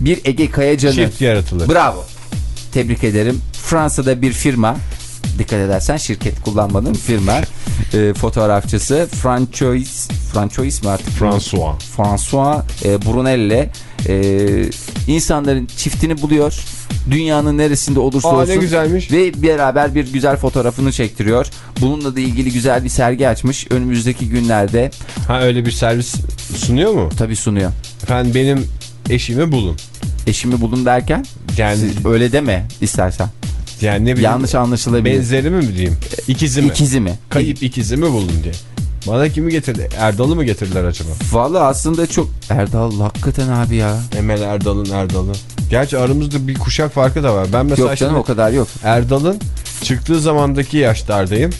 [SPEAKER 4] Bir Ege Kayacan'ı.
[SPEAKER 1] Çift yaratılır.
[SPEAKER 4] Bravo. Tebrik ederim. Fransa'da bir firma. Dikkat edersen şirket kullanmadım firma. e, fotoğrafçısı Francois Francois mi artık?
[SPEAKER 1] François.
[SPEAKER 4] François e, Brunel'le e, insanların çiftini buluyor. Dünyanın neresinde olursa
[SPEAKER 1] Aa
[SPEAKER 4] olsun.
[SPEAKER 1] ne güzelmiş.
[SPEAKER 4] Ve beraber bir güzel fotoğrafını çektiriyor. Bununla da ilgili güzel bir sergi açmış. Önümüzdeki günlerde
[SPEAKER 1] Ha öyle bir servis sunuyor mu?
[SPEAKER 4] tabii sunuyor.
[SPEAKER 1] Efendim benim eşimi bulun.
[SPEAKER 4] Eşimi bulun derken
[SPEAKER 1] Yani
[SPEAKER 4] öyle deme istersen.
[SPEAKER 1] Yani ne bileyim.
[SPEAKER 4] Yanlış anlaşılabilir.
[SPEAKER 1] Benzeri mi diyeyim? İkizi mi?
[SPEAKER 4] İkizi mi?
[SPEAKER 1] Kayıp ikizi mi bulun diye. Bana kimi getirdi? Erdal'ı mı getirdiler acaba?
[SPEAKER 4] Valla aslında çok... Erdal hakikaten abi ya.
[SPEAKER 1] Emel Erdal'ın Erdal'ı. Gerçi aramızda bir kuşak farkı da var. Ben mesela
[SPEAKER 4] Yok canım o kadar yok.
[SPEAKER 1] Erdal'ın çıktığı zamandaki yaşlardayım.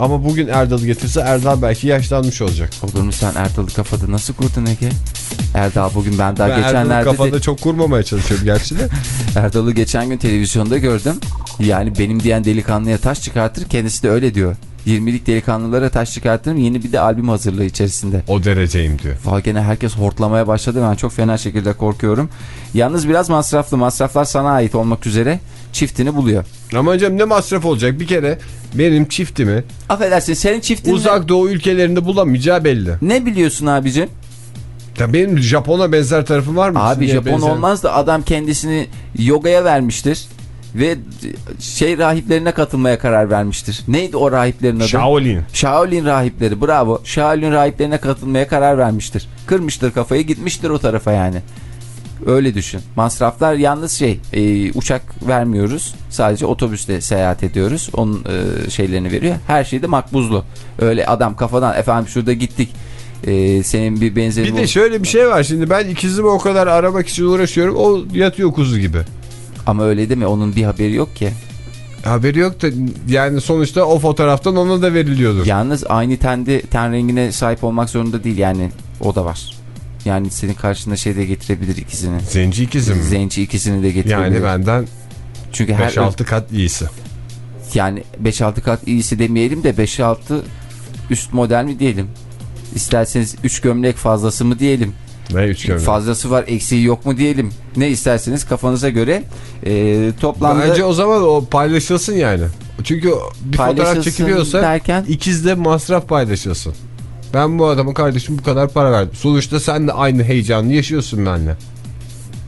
[SPEAKER 1] Ama bugün Erdal'ı getirse Erdal belki yaşlanmış olacak.
[SPEAKER 4] Olur mu sen Erdal'ı kafada nasıl kurdun Ege? Erdal bugün ben daha
[SPEAKER 1] ben Erdal'ı
[SPEAKER 4] geçenlerde
[SPEAKER 1] kafada
[SPEAKER 4] de
[SPEAKER 1] çok kurmamaya çalışıyorum gerçi de.
[SPEAKER 4] Erdal'ı geçen gün televizyonda gördüm. Yani benim diyen delikanlıya taş çıkartır kendisi de öyle diyor. 20'lik delikanlılara taş çıkartırım yeni bir de albüm hazırlığı içerisinde.
[SPEAKER 1] O dereceyim diyor.
[SPEAKER 4] Valla gene herkes hortlamaya başladı ben çok fena şekilde korkuyorum. Yalnız biraz masraflı masraflar sana ait olmak üzere çiftini buluyor.
[SPEAKER 1] Ama hocam ne masraf olacak? Bir kere benim çiftimi
[SPEAKER 4] Affedersin senin çiftin
[SPEAKER 1] uzak doğu ülkelerinde bulamayacağı belli.
[SPEAKER 4] ne biliyorsun abicim?
[SPEAKER 1] Ya benim Japon'a benzer tarafım var mı?
[SPEAKER 4] Abi Japon
[SPEAKER 1] benzer-
[SPEAKER 4] olmaz da adam kendisini yogaya vermiştir. Ve şey rahiplerine katılmaya karar vermiştir. Neydi o rahiplerin adı?
[SPEAKER 1] Shaolin.
[SPEAKER 4] Shaolin rahipleri bravo. Shaolin rahiplerine katılmaya karar vermiştir. Kırmıştır kafayı gitmiştir o tarafa yani. Öyle düşün. Masraflar yalnız şey e, uçak vermiyoruz. Sadece otobüste seyahat ediyoruz. Onun e, şeylerini veriyor. Her şey de makbuzlu. Öyle adam kafadan efendim şurada gittik. E, senin bir benzerin
[SPEAKER 1] Bir de şöyle bir şey var şimdi ben ikizimi o kadar aramak için uğraşıyorum o yatıyor kuzu gibi.
[SPEAKER 4] Ama öyle deme onun bir haberi yok ki.
[SPEAKER 1] Haberi yok da yani sonuçta o fotoğraftan ona da veriliyordur.
[SPEAKER 4] Yalnız aynı tende ten rengine sahip olmak zorunda değil yani o da var. Yani senin karşında şey de getirebilir ikisini.
[SPEAKER 1] Zenci ikizim mi?
[SPEAKER 4] Zenci ikisini de getirebilir.
[SPEAKER 1] Yani benden
[SPEAKER 4] Çünkü her
[SPEAKER 1] 5-6 kat iyisi.
[SPEAKER 4] yani 5-6 kat iyisi demeyelim de 5-6 üst model mi diyelim? İsterseniz 3 gömlek fazlası mı diyelim?
[SPEAKER 1] Ve 3 gömlek.
[SPEAKER 4] Fazlası var eksiği yok mu diyelim? Ne isterseniz kafanıza göre e, toplamda
[SPEAKER 1] Bence o zaman o paylaşılsın yani. Çünkü bir fotoğraf çekiliyorsa
[SPEAKER 4] derken
[SPEAKER 1] ikizde masraf paylaşılsın. Ben bu adamın kardeşim bu kadar para verdim. Sonuçta sen de aynı heyecanı yaşıyorsun benimle.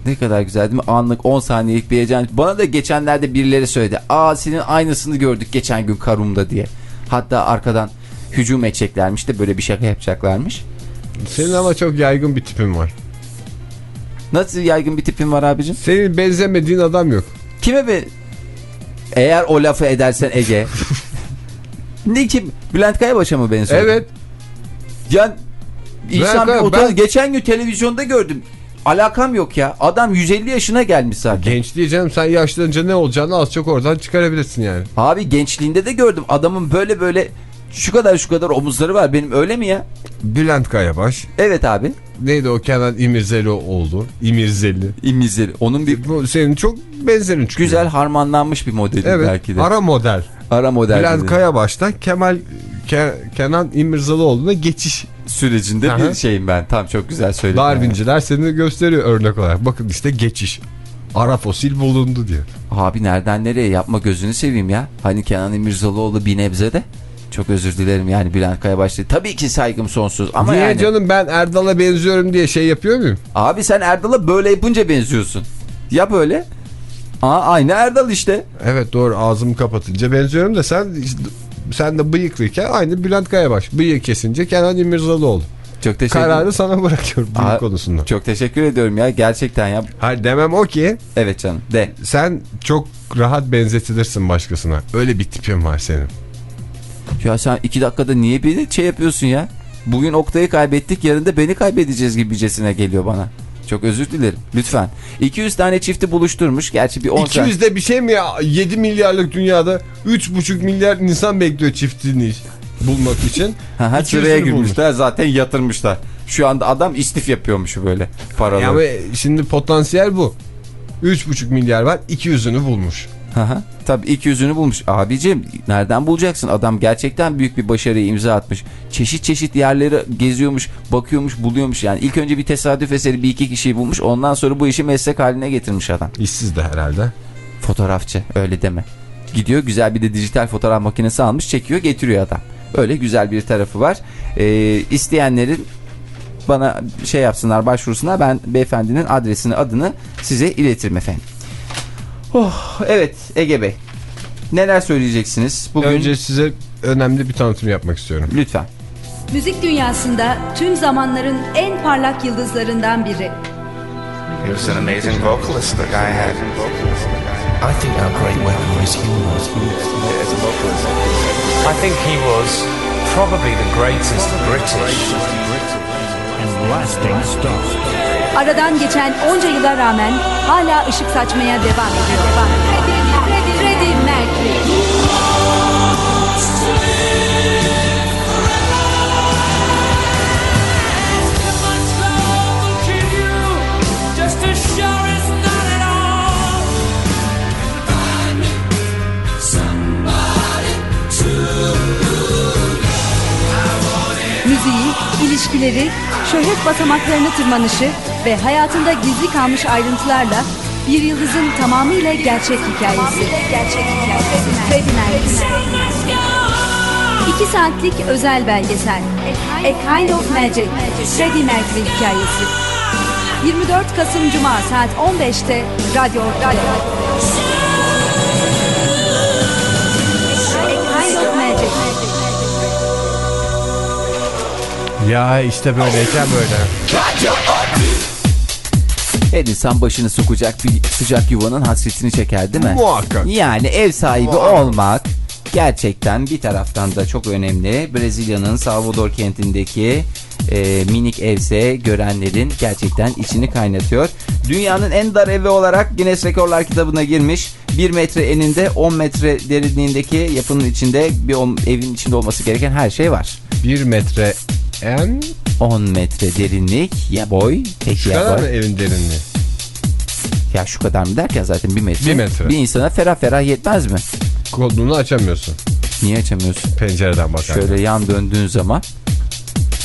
[SPEAKER 4] ne kadar güzel değil mi? Anlık 10 saniyelik bir heyecan. Bana da geçenlerde birileri söyledi. Aa senin aynısını gördük geçen gün Karum'da diye. Hatta arkadan hücum edeceklermiş de böyle bir şaka yapacaklarmış.
[SPEAKER 1] Senin ama çok yaygın bir tipin var.
[SPEAKER 4] Nasıl yaygın bir tipin var abicim?
[SPEAKER 1] Senin benzemediğin adam yok.
[SPEAKER 4] Kime be? Eğer o lafı edersen Ege. ne kim? Bülent Kayabaş'a mı benziyor?
[SPEAKER 1] Evet.
[SPEAKER 4] Ya insan bir otel
[SPEAKER 1] ben-
[SPEAKER 4] geçen gün televizyonda gördüm. Alakam yok ya. Adam 150 yaşına gelmiş zaten.
[SPEAKER 1] Genç diyeceğim sen yaşlanınca ne olacağını az çok oradan çıkarabilirsin yani.
[SPEAKER 4] Abi gençliğinde de gördüm. Adamın böyle böyle şu kadar şu kadar omuzları var. Benim öyle mi ya?
[SPEAKER 1] Bülent Kayabaş.
[SPEAKER 4] Evet abi.
[SPEAKER 1] Neydi o Kenan İmirzeli oldu. İmirzeli.
[SPEAKER 4] İmizleri. Onun bir
[SPEAKER 1] Bu senin çok benzerin çünkü.
[SPEAKER 4] güzel harmanlanmış bir modeli
[SPEAKER 1] Evet.
[SPEAKER 4] belki de.
[SPEAKER 1] Ara model.
[SPEAKER 4] Ara model.
[SPEAKER 1] Bülent
[SPEAKER 4] dedi.
[SPEAKER 1] Kayabaş'tan Kemal Ke- Kenan İmirzalıoğlu'na geçiş.
[SPEAKER 4] sürecinde
[SPEAKER 1] Aha.
[SPEAKER 4] bir şeyim ben. Tam çok güzel söyledin. yani.
[SPEAKER 1] Darwinciler seni gösteriyor örnek olarak. Bakın işte geçiş. Ara fosil bulundu diyor.
[SPEAKER 4] Abi nereden nereye yapma gözünü seveyim ya. Hani Kenan İmirzalıoğlu bir nebze de. Çok özür dilerim yani Bülent Kayabaş dedi. Tabii ki saygım sonsuz ama
[SPEAKER 1] Niye
[SPEAKER 4] yani.
[SPEAKER 1] canım ben Erdal'a benziyorum diye şey yapıyor muyum?
[SPEAKER 4] Abi sen Erdal'a böyle yapınca benziyorsun. Ya böyle? Aa aynı Erdal işte.
[SPEAKER 1] Evet doğru ağzımı kapatınca benziyorum da sen sen de bıyıklıyken aynı Bülent Kayabaş. Bıyık kesince Kenan İmirzalıoğlu.
[SPEAKER 4] Çok teşekkür
[SPEAKER 1] Kararı sana bırakıyorum bıyık
[SPEAKER 4] Aa,
[SPEAKER 1] konusunda.
[SPEAKER 4] Çok teşekkür ediyorum ya gerçekten ya.
[SPEAKER 1] Hayır demem o ki
[SPEAKER 4] Evet canım de.
[SPEAKER 1] sen çok rahat benzetilirsin başkasına. Öyle bir tipin var senin.
[SPEAKER 4] Ya sen iki dakikada niye bir şey yapıyorsun ya? Bugün Oktay'ı kaybettik yarın da beni kaybedeceğiz gibicesine geliyor bana. Çok özür dilerim. Lütfen. 200 tane çifti buluşturmuş. Gerçi bir 10 sen-
[SPEAKER 1] 200'de bir şey mi ya? 7 milyarlık dünyada 3,5 milyar insan bekliyor çiftini bulmak için.
[SPEAKER 4] Ha, ha,
[SPEAKER 1] 200'ünü
[SPEAKER 4] sıraya
[SPEAKER 1] bulmuş.
[SPEAKER 4] girmişler zaten yatırmışlar. Şu anda adam istif yapıyormuş böyle paraları.
[SPEAKER 1] Ya ama şimdi potansiyel bu. 3,5 milyar var 200'ünü bulmuş.
[SPEAKER 4] Aha, tabii 200'ünü bulmuş. Abicim nereden bulacaksın? Adam gerçekten büyük bir başarıya imza atmış. Çeşit çeşit yerleri geziyormuş, bakıyormuş, buluyormuş. Yani ilk önce bir tesadüf eseri bir iki kişiyi bulmuş. Ondan sonra bu işi meslek haline getirmiş adam.
[SPEAKER 1] İşsiz de herhalde.
[SPEAKER 4] Fotoğrafçı öyle deme. Gidiyor güzel bir de dijital fotoğraf makinesi almış çekiyor getiriyor adam. Öyle güzel bir tarafı var. Ee, isteyenlerin bana şey yapsınlar başvursunlar ben beyefendinin adresini adını size iletirim efendim. Oh, evet Ege Bey. Neler söyleyeceksiniz bugün?
[SPEAKER 1] Önce size önemli bir tanıtım yapmak istiyorum.
[SPEAKER 4] Lütfen.
[SPEAKER 5] Müzik dünyasında tüm zamanların en parlak yıldızlarından biri.
[SPEAKER 6] He was an amazing vocalist, the guy had.
[SPEAKER 7] I think our great weapon is humor.
[SPEAKER 6] As a vocalist.
[SPEAKER 8] I think he was probably the greatest British.
[SPEAKER 5] Aradan geçen onca yıla rağmen hala ışık saçmaya devam ediyor. Devam ediyor. Freddie, Freddie Mercury. Müziği, ilişkileri, şöhret basamaklarını tırmanışı ve hayatında gizli kalmış ayrıntılarla bir yıldızın tamamıyla gerçek hikayesi. Gerçek hikayesi. Freddie Mercury. İki saatlik özel belgesel. A Kind of Magic. Freddie Mercury hikayesi. 24 Kasım Cuma saat 15'te Radyo Radyo.
[SPEAKER 1] Ya işte böyleyken böyle.
[SPEAKER 4] Her insan başını sokacak bir sıcak yuvanın hasretini çeker değil mi?
[SPEAKER 1] Muhakkak.
[SPEAKER 4] Yani ev sahibi olmak gerçekten bir taraftan da çok önemli. Brezilya'nın Salvador kentindeki e, minik evse görenlerin gerçekten içini kaynatıyor. Dünyanın en dar evi olarak Guinness Rekorlar kitabına girmiş. 1 metre eninde 10 metre derinliğindeki yapının içinde bir on- evin içinde olması gereken her şey var.
[SPEAKER 1] 1 metre en
[SPEAKER 4] 10 metre derinlik. Ya boy. Peki
[SPEAKER 1] Şu
[SPEAKER 4] ya
[SPEAKER 1] kadar mı evin derinliği?
[SPEAKER 4] Ya şu kadar mı derken zaten 1 metre.
[SPEAKER 1] Bir metre.
[SPEAKER 4] Bir insana ferah ferah yetmez mi?
[SPEAKER 1] Kolunu açamıyorsun.
[SPEAKER 4] Niye açamıyorsun?
[SPEAKER 1] Pencereden bakar.
[SPEAKER 4] Şöyle yan döndüğün zaman.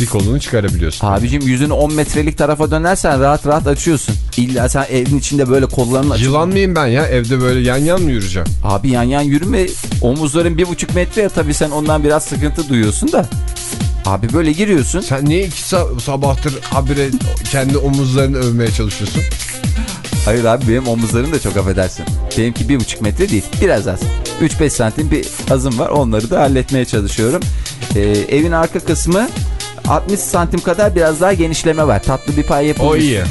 [SPEAKER 1] Bir kolunu çıkarabiliyorsun.
[SPEAKER 4] Abicim yüzünü 10 metrelik tarafa dönersen rahat rahat açıyorsun. İlla sen evin içinde böyle kollarını açıp...
[SPEAKER 1] Yılan mıyım ben ya? Evde böyle yan yan mı yürüyeceğim?
[SPEAKER 4] Abi yan yan yürüme. Omuzların bir buçuk metre ya tabii sen ondan biraz sıkıntı duyuyorsun da. Abi böyle giriyorsun.
[SPEAKER 1] Sen niye iki sa- sabahtır habire kendi omuzlarını övmeye çalışıyorsun?
[SPEAKER 4] Hayır abi benim omuzlarım da çok affedersin. Benimki bir buçuk metre değil. Biraz az. 3-5 santim bir azım var. Onları da halletmeye çalışıyorum. Ee, evin arka kısmı 60 santim kadar biraz daha genişleme var. Tatlı bir pay yapılmış.
[SPEAKER 1] O iyi.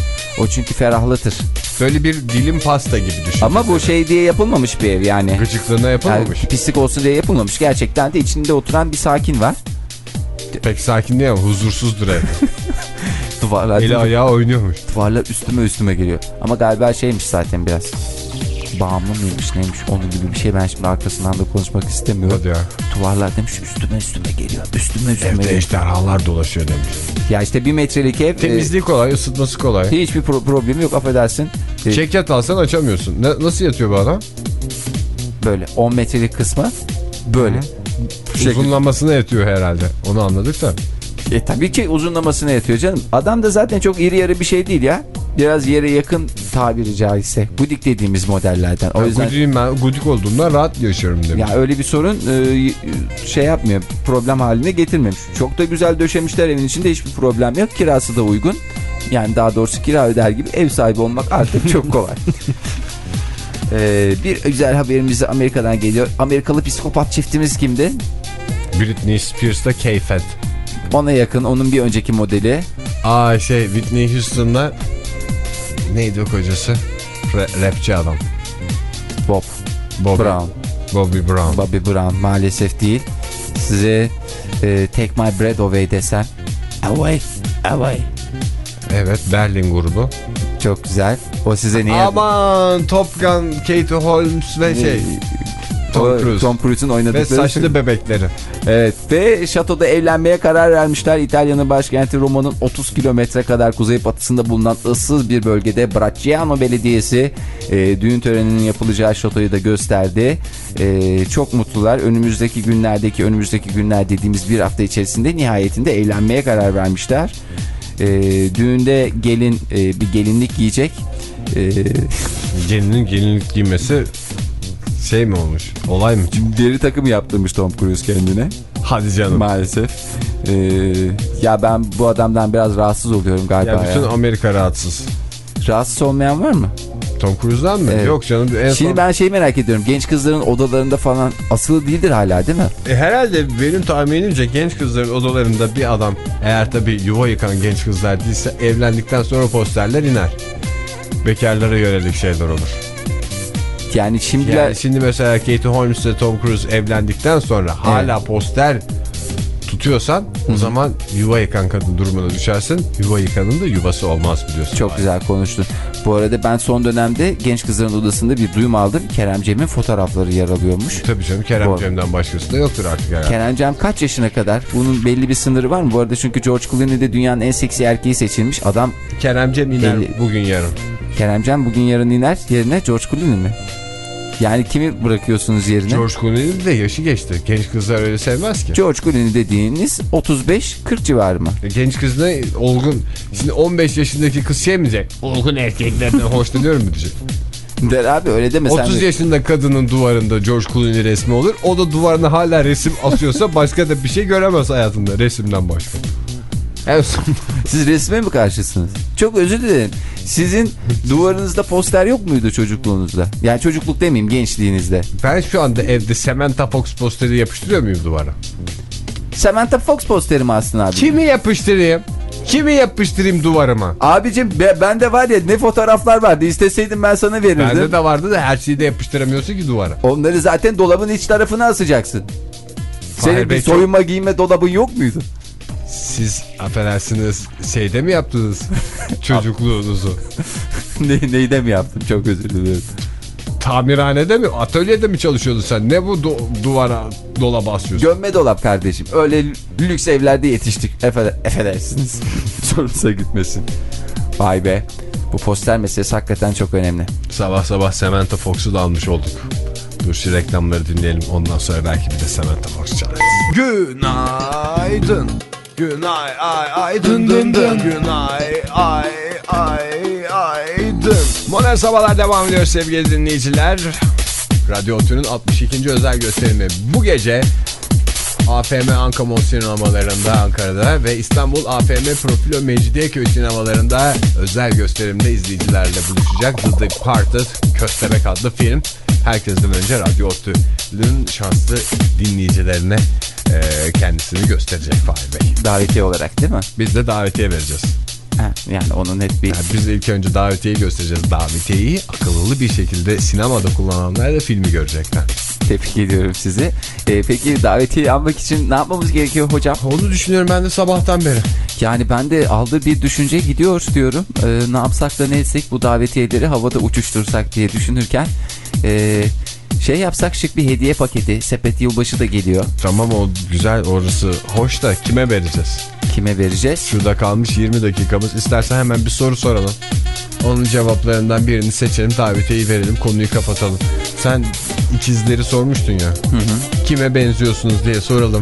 [SPEAKER 4] O çünkü ferahlatır.
[SPEAKER 1] Böyle bir dilim pasta gibi düşün.
[SPEAKER 4] Ama bu şey diye yapılmamış bir ev yani.
[SPEAKER 1] Gıcıklığına yapılmamış.
[SPEAKER 4] Yani pislik olsun diye yapılmamış. Gerçekten de içinde oturan bir sakin var.
[SPEAKER 1] Pek sakin değil ama huzursuzdur ev.
[SPEAKER 4] Duvarlar,
[SPEAKER 1] Eli ayağı oynuyormuş.
[SPEAKER 4] duvarlar üstüme üstüme geliyor. Ama galiba şeymiş zaten biraz. Bağımlı mıymış neymiş onun gibi bir şey. Ben şimdi arkasından da konuşmak istemiyorum.
[SPEAKER 1] Hadi ya.
[SPEAKER 4] Duvarlar demiş üstüme üstüme geliyor. Üstüme üstüme
[SPEAKER 1] Evde
[SPEAKER 4] geliyor.
[SPEAKER 1] ejderhalar dolaşıyor demiş.
[SPEAKER 4] Ya işte bir metrelik ev.
[SPEAKER 1] Temizliği kolay, ısıtması kolay.
[SPEAKER 4] e, hiçbir pro- problemi yok affedersin. E,
[SPEAKER 1] Çekyat alsan açamıyorsun. Ne, nasıl yatıyor bu adam?
[SPEAKER 4] Böyle 10 metrelik kısmı böyle. Bu şekilde.
[SPEAKER 1] Uzunlamasına yatıyor herhalde. Onu anladık da.
[SPEAKER 4] E tabii ki uzunlamasına yatıyor canım. Adam da zaten çok iri yarı bir şey değil ya. Biraz yere yakın tabiri caizse. Gudik dediğimiz modellerden. O
[SPEAKER 1] O
[SPEAKER 4] yüzden
[SPEAKER 1] Gudik'im ben gudik olduğumda rahat yaşıyorum demiş.
[SPEAKER 4] ya öyle bir sorun e, şey yapmıyor. Problem haline getirmemiş. Çok da güzel döşemişler evin içinde hiçbir problem yok. Kirası da uygun. Yani daha doğrusu kira öder gibi ev sahibi olmak artık çok kolay. Ee, bir güzel haberimiz de Amerika'dan geliyor. Amerikalı psikopat çiftimiz kimdi?
[SPEAKER 1] Britney Spears'ta Keyfet.
[SPEAKER 4] Ona yakın onun bir önceki modeli.
[SPEAKER 1] Aa şey Whitney Houston'da neydi o kocası? Ra- rapçi adam.
[SPEAKER 4] Bob
[SPEAKER 1] Bobby
[SPEAKER 4] Brown.
[SPEAKER 1] Bobby Brown.
[SPEAKER 4] Bobby Brown maalesef değil. Size e, Take My Breath Away desem. Away, away.
[SPEAKER 1] Evet Berlin grubu.
[SPEAKER 4] Çok güzel. O size niye?
[SPEAKER 1] Aman Top Gun, Katie Holmes ve şey Tom Cruise.
[SPEAKER 4] Tom Cruise'un
[SPEAKER 1] ve
[SPEAKER 4] oynadıkları.
[SPEAKER 1] saçlı bebekleri.
[SPEAKER 4] Evet ve şatoda evlenmeye karar vermişler. İtalya'nın başkenti Roma'nın 30 kilometre kadar kuzey batısında bulunan ıssız bir bölgede Bracciano Belediyesi e, düğün töreninin yapılacağı şatoyu da gösterdi. E, çok mutlular. Önümüzdeki günlerdeki önümüzdeki günler dediğimiz bir hafta içerisinde nihayetinde evlenmeye karar vermişler. E, düğünde gelin e, bir gelinlik giyecek. E,
[SPEAKER 1] Gelinin gelinlik giymesi şey mi olmuş? Olay mı?
[SPEAKER 4] deri takım yaptırmış Tom Cruise kendine.
[SPEAKER 1] Hadi canım.
[SPEAKER 4] Maalesef. Ee, ya ben bu adamdan biraz rahatsız oluyorum galiba
[SPEAKER 1] Ya
[SPEAKER 4] ya.
[SPEAKER 1] bütün Amerika rahatsız.
[SPEAKER 4] Rahatsız olmayan var mı?
[SPEAKER 1] Tom Cruise'dan mı?
[SPEAKER 4] Evet.
[SPEAKER 1] Yok canım. En
[SPEAKER 4] Şimdi
[SPEAKER 1] son...
[SPEAKER 4] ben şeyi merak ediyorum. Genç kızların odalarında falan asılı değildir hala değil mi?
[SPEAKER 1] E, herhalde benim tahminimce genç kızların odalarında bir adam eğer tabii yuva yıkan genç kızlar değilse evlendikten sonra posterler iner. Bekarlara yönelik şeyler olur.
[SPEAKER 4] Yani şimdiler
[SPEAKER 1] Yani şimdi mesela Katie Holmes ile Tom Cruise evlendikten sonra hala poster tutuyorsan o zaman yuva yıkan kadın durumuna düşersin. Yuva yıkanın da yuvası olmaz biliyorsun.
[SPEAKER 4] çok güzel konuştun. Bu arada ben son dönemde genç kızların odasında bir duyum aldım. Kerem Cem'in fotoğrafları yer alıyormuş.
[SPEAKER 1] Tabii canım Kerem
[SPEAKER 4] Doğru.
[SPEAKER 1] Cem'den başkası da yoktur artık herhalde.
[SPEAKER 4] Kerem Cem kaç yaşına kadar? Bunun belli bir sınırı var mı? Bu arada çünkü George Clooney de dünyanın en seksi erkeği seçilmiş. Adam
[SPEAKER 1] Kerem Cem iner
[SPEAKER 4] Belli.
[SPEAKER 1] bugün yarın.
[SPEAKER 4] Kerem Cem bugün yarın iner yerine George Clooney mi? Yani kimi bırakıyorsunuz yerine?
[SPEAKER 1] George Clooney'nin de yaşı geçti. Genç kızlar öyle sevmez ki.
[SPEAKER 4] George Clooney dediğiniz 35-40 civarı mı?
[SPEAKER 1] Genç kız ne olgun. Şimdi 15 yaşındaki kız şey mi diyecek? Olgun erkeklerden hoşlanıyorum mu diyecek.
[SPEAKER 4] Der abi öyle deme sen.
[SPEAKER 1] 30
[SPEAKER 4] de.
[SPEAKER 1] yaşında kadının duvarında George Clooney resmi olur. O da duvarına hala resim asıyorsa başka da bir şey göremez hayatında resimden başka. Son
[SPEAKER 4] Siz resme mi karşısınız? Çok özür dilerim. Sizin duvarınızda poster yok muydu çocukluğunuzda? Yani çocukluk demeyeyim gençliğinizde.
[SPEAKER 1] ben şu anda evde Samantha Fox posteri yapıştırıyor muyum duvara?
[SPEAKER 4] Samantha Fox posteri mi aslında abi?
[SPEAKER 1] Kimi yapıştırayım? Kimi yapıştırayım duvarıma?
[SPEAKER 4] Abicim be, bende var ya ne fotoğraflar vardı isteseydim ben sana verirdim.
[SPEAKER 1] Bende de vardı da her şeyi de yapıştıramıyorsun ki duvara.
[SPEAKER 4] Onları zaten dolabın iç tarafına asacaksın. Senin
[SPEAKER 1] Bey
[SPEAKER 4] bir
[SPEAKER 1] çok-
[SPEAKER 4] soyunma giyme dolabın yok muydu?
[SPEAKER 1] Siz affedersiniz şeyde mi yaptınız çocukluğunuzu?
[SPEAKER 4] ne, neyde mi yaptım çok özür dilerim.
[SPEAKER 1] tamirhanede mi atölyede mi çalışıyordun sen? Ne bu du- duvara dolaba asıyorsun?
[SPEAKER 4] Gömme dolap kardeşim. Öyle lüks evlerde yetiştik. Efe, affedersiniz. Sorunuza gitmesin. Vay be. Bu poster meselesi hakikaten çok önemli.
[SPEAKER 1] Sabah sabah Samantha Fox'u da almış olduk. Dur şu reklamları dinleyelim. Ondan sonra belki bir de Samantha Fox çalarız. Günaydın. Günay ay ay dın dın dın. Günay ay ay ay dın. Modern Sabahlar devam ediyor sevgili dinleyiciler. Radyo Otü'nün 62. özel gösterimi bu gece AFM Ankamol sinemalarında Ankara'da ve İstanbul AFM Profilo Mecidiyeköy sinemalarında özel gösterimde izleyicilerle buluşacak The Departed Köstebek adlı film. Herkesten önce Radyo Otü'nün şanslı dinleyicilerine e, kendisini gösterecek Fahir Bey.
[SPEAKER 4] Davetiye olarak değil mi?
[SPEAKER 1] Biz de davetiye vereceğiz.
[SPEAKER 4] Ha, yani onun net bir...
[SPEAKER 1] Yani biz ilk önce davetiyeyi göstereceğiz. Davetiyeyi akıllı bir şekilde sinemada kullananlar da filmi görecekler.
[SPEAKER 4] Tebrik ediyorum sizi. Ee, peki davetiye almak için ne yapmamız gerekiyor hocam?
[SPEAKER 1] Onu düşünüyorum ben de sabahtan beri.
[SPEAKER 4] Yani ben de aldığı bir düşünce gidiyor diyorum. Ee, ne yapsak da ne etsek bu davetiyeleri havada uçuştursak diye düşünürken... ee, şey yapsak şık bir hediye paketi. Sepet yılbaşı da geliyor.
[SPEAKER 1] Tamam o güzel orası hoş da kime vereceğiz?
[SPEAKER 4] Kime vereceğiz?
[SPEAKER 1] Şurada kalmış 20 dakikamız. İstersen hemen bir soru soralım. Onun cevaplarından birini seçelim. Davetiyeyi verelim. Konuyu kapatalım. Sen ikizleri sormuştun ya. Kime benziyorsunuz diye soralım.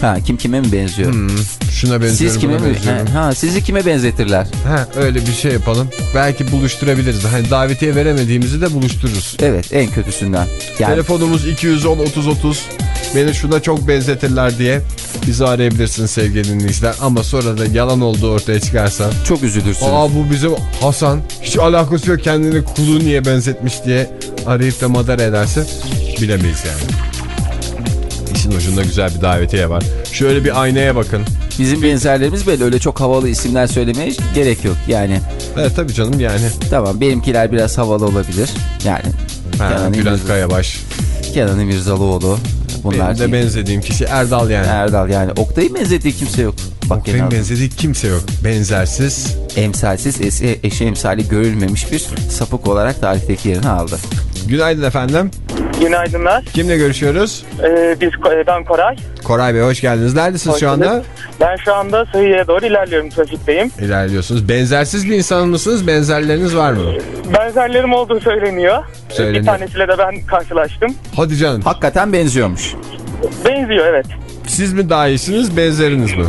[SPEAKER 4] Ha kim kime mi benziyor?
[SPEAKER 1] Hmm, şuna benziyorum.
[SPEAKER 4] Siz kime
[SPEAKER 1] benziyorum.
[SPEAKER 4] Ha, ha, sizi kime benzetirler?
[SPEAKER 1] Ha, öyle bir şey yapalım. Belki buluşturabiliriz. Hani davetiye veremediğimizi de buluştururuz.
[SPEAKER 4] Evet en kötüsünden. Yani
[SPEAKER 1] Telefonumuz 210 30 30. Beni şuna çok benzetirler diye bizi arayabilirsiniz sevgili dinleyiciler. Ama sonra da yalan olduğu ortaya çıkarsa
[SPEAKER 4] çok üzülürsünüz.
[SPEAKER 1] Aa bu bizim Hasan hiç alakası yok kendini kulu niye benzetmiş diye arayıp da madara ederse bilemeyiz yani. İşin ucunda güzel bir davetiye var. Şöyle bir aynaya bakın.
[SPEAKER 4] Bizim benzerlerimiz böyle öyle çok havalı isimler söylemeye gerek yok. Yani
[SPEAKER 1] Evet tabii canım yani.
[SPEAKER 4] tamam benimkiler biraz havalı olabilir. Yani
[SPEAKER 1] Ha,
[SPEAKER 4] Kenan,
[SPEAKER 1] Bülent
[SPEAKER 4] İmirzalıoğlu,
[SPEAKER 1] Kayabaş.
[SPEAKER 4] Kenan İmirzalıoğlu. Bunlar
[SPEAKER 1] Benim de benzediğim kişi Erdal yani.
[SPEAKER 4] Erdal yani Oktay'ın benzediği kimse yok. Bak
[SPEAKER 1] Oktay'ın benzediği kimse yok. Benzersiz.
[SPEAKER 4] emsalsiz eşi, eşi emsali görülmemiş bir sapık olarak tarihteki yerini aldı.
[SPEAKER 1] Günaydın efendim.
[SPEAKER 9] Günaydınlar.
[SPEAKER 1] Kimle görüşüyoruz?
[SPEAKER 9] Ee, biz ben Koray.
[SPEAKER 1] Koray Bey hoş geldiniz. Neredesiniz
[SPEAKER 9] Hoş
[SPEAKER 1] şu anda?
[SPEAKER 9] Ben şu anda Sıhhiye'ye doğru ilerliyorum trafikteyim.
[SPEAKER 1] İlerliyorsunuz. Benzersiz bir insan mısınız? Benzerleriniz var mı?
[SPEAKER 9] Benzerlerim olduğu söyleniyor.
[SPEAKER 1] Söyleniyor.
[SPEAKER 9] Bir tanesiyle de ben karşılaştım.
[SPEAKER 1] Hadi canım.
[SPEAKER 4] Hakikaten benziyormuş.
[SPEAKER 9] Benziyor evet.
[SPEAKER 1] Siz mi daha iyisiniz, benzeriniz mi?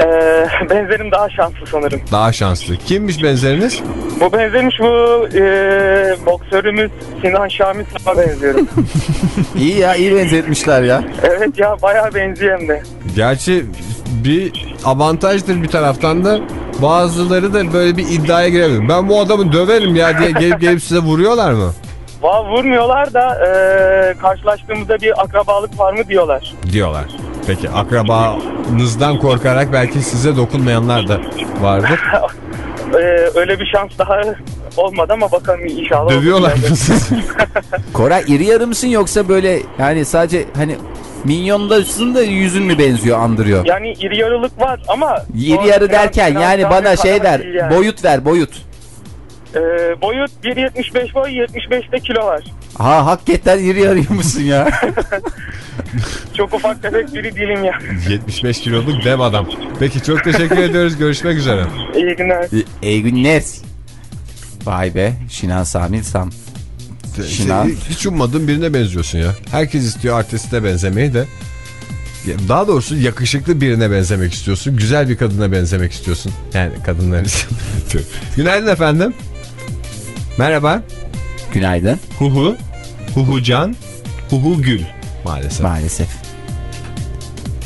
[SPEAKER 9] Ee, benzerim daha şanslı sanırım.
[SPEAKER 1] Daha şanslı. Kimmiş benzeriniz?
[SPEAKER 9] Bu benzermiş bu e, boksörümüz Sinan Şamil Sabah'a benziyorum.
[SPEAKER 4] İyi ya iyi benzetmişler ya.
[SPEAKER 9] evet ya bayağı benziyor hem de.
[SPEAKER 1] Gerçi bir avantajdır bir taraftan da bazıları da böyle bir iddiaya giremiyor. Ben bu adamı döverim ya diye gelip gelip size vuruyorlar mı?
[SPEAKER 9] Valla vurmuyorlar da e, karşılaştığımızda bir akrabalık var mı diyorlar.
[SPEAKER 1] Diyorlar. Peki akrabanızdan korkarak belki size dokunmayanlar da vardır.
[SPEAKER 9] E, öyle bir şans daha olmadı ama bakalım inşallah.
[SPEAKER 1] Dövüyorlar mı sizi?
[SPEAKER 4] Koray iri yarı mısın yoksa böyle yani sadece hani minyondasın da yüzün mü benziyor andırıyor?
[SPEAKER 9] Yani iri yarılık var ama...
[SPEAKER 4] İri yarı derken yani bana şey der boyut ver boyut.
[SPEAKER 9] Ee, boyut 1.75 boy 75'te kilo var.
[SPEAKER 4] Ha hakikaten iri yarıymışsın ya.
[SPEAKER 9] Çok ufak tefek biri değilim ya.
[SPEAKER 1] 75 kiloluk dev adam. Peki çok teşekkür ediyoruz. Görüşmek üzere.
[SPEAKER 9] İyi günler.
[SPEAKER 4] İyi günler. Vay be Şinan Samil Sam. Şinan.
[SPEAKER 1] Hiç ummadığım birine benziyorsun ya. Herkes istiyor artiste benzemeyi de. Daha doğrusu yakışıklı birine benzemek istiyorsun. Güzel bir kadına benzemek istiyorsun. Yani kadınlar için. Günaydın efendim. Merhaba.
[SPEAKER 4] Günaydın.
[SPEAKER 1] Huhu. Huhu Can. Huhu Gül. Maalesef.
[SPEAKER 4] Maalesef.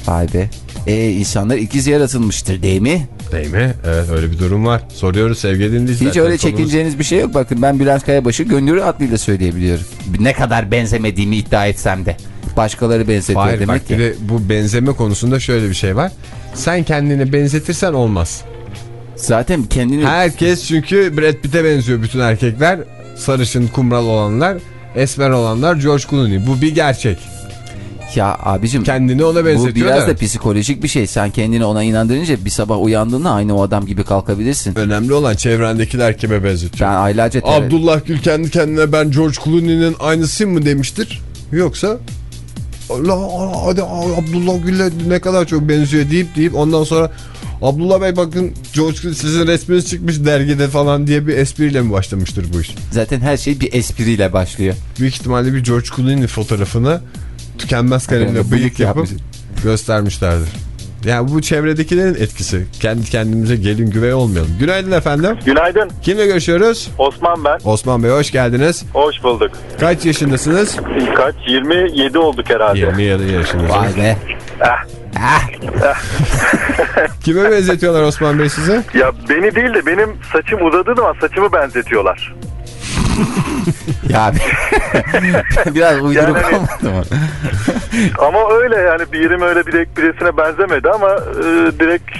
[SPEAKER 4] Vay be. E insanlar ikiz yaratılmıştır değil mi?
[SPEAKER 1] Değil mi? Evet öyle bir durum var. Soruyoruz sevgili dinleyiciler.
[SPEAKER 4] Hiç öyle
[SPEAKER 1] Telefonumuz-
[SPEAKER 4] çekineceğiniz bir şey yok. Bakın ben Bülent Kayabaş'ı gönlü adıyla söyleyebiliyorum. Ne kadar benzemediğimi iddia etsem de. Başkaları benzetiyor
[SPEAKER 1] Hayır
[SPEAKER 4] demek
[SPEAKER 1] bak
[SPEAKER 4] ki.
[SPEAKER 1] bir de bu benzeme konusunda şöyle bir şey var. Sen kendini benzetirsen olmaz.
[SPEAKER 4] Zaten kendini...
[SPEAKER 1] Herkes çünkü Brad Pitt'e benziyor bütün erkekler. Sarışın, kumral olanlar, esmer olanlar George Clooney. Bu bir gerçek.
[SPEAKER 4] Ya abicim
[SPEAKER 1] Kendini ona
[SPEAKER 4] bu
[SPEAKER 1] benzetiyor
[SPEAKER 4] biraz
[SPEAKER 1] da.
[SPEAKER 4] psikolojik bir şey. Sen kendini ona inandırınca bir sabah uyandığında aynı o adam gibi kalkabilirsin.
[SPEAKER 1] Önemli olan çevrendekiler kime benzetiyor.
[SPEAKER 4] Ben aylarca
[SPEAKER 1] Abdullah Gül kendi kendine ben George Clooney'nin aynısıyım mı demiştir. Yoksa Allah hadi Abdullah Gül'le ne kadar çok benziyor deyip deyip ondan sonra Abdullah Bey bakın George Clooney sizin resminiz çıkmış dergide falan diye bir espriyle mi başlamıştır bu iş?
[SPEAKER 4] Zaten her şey bir espriyle başlıyor.
[SPEAKER 1] Büyük ihtimalle bir George Clooney fotoğrafını tükenmez kalemle bıyık yapıp
[SPEAKER 4] yapmış.
[SPEAKER 1] göstermişlerdir. Yani bu çevredekilerin etkisi. Kendi kendimize gelin güvey olmayalım. Günaydın efendim.
[SPEAKER 9] Günaydın.
[SPEAKER 1] Kimle görüşüyoruz?
[SPEAKER 9] Osman ben.
[SPEAKER 1] Osman Bey hoş geldiniz.
[SPEAKER 9] Hoş bulduk.
[SPEAKER 1] Kaç yaşındasınız?
[SPEAKER 9] Kaç? 27 olduk herhalde.
[SPEAKER 1] 27 yaşındasınız.
[SPEAKER 4] Vay be.
[SPEAKER 1] Kime benzetiyorlar Osman Bey size?
[SPEAKER 9] Ya beni değil de benim saçım uzadığı zaman saçımı benzetiyorlar.
[SPEAKER 4] Ya biraz uyduruk
[SPEAKER 9] Yani
[SPEAKER 4] olmadı mı?
[SPEAKER 9] Ama öyle yani bir yerim öyle direkt birisine benzemedi ama e, direkt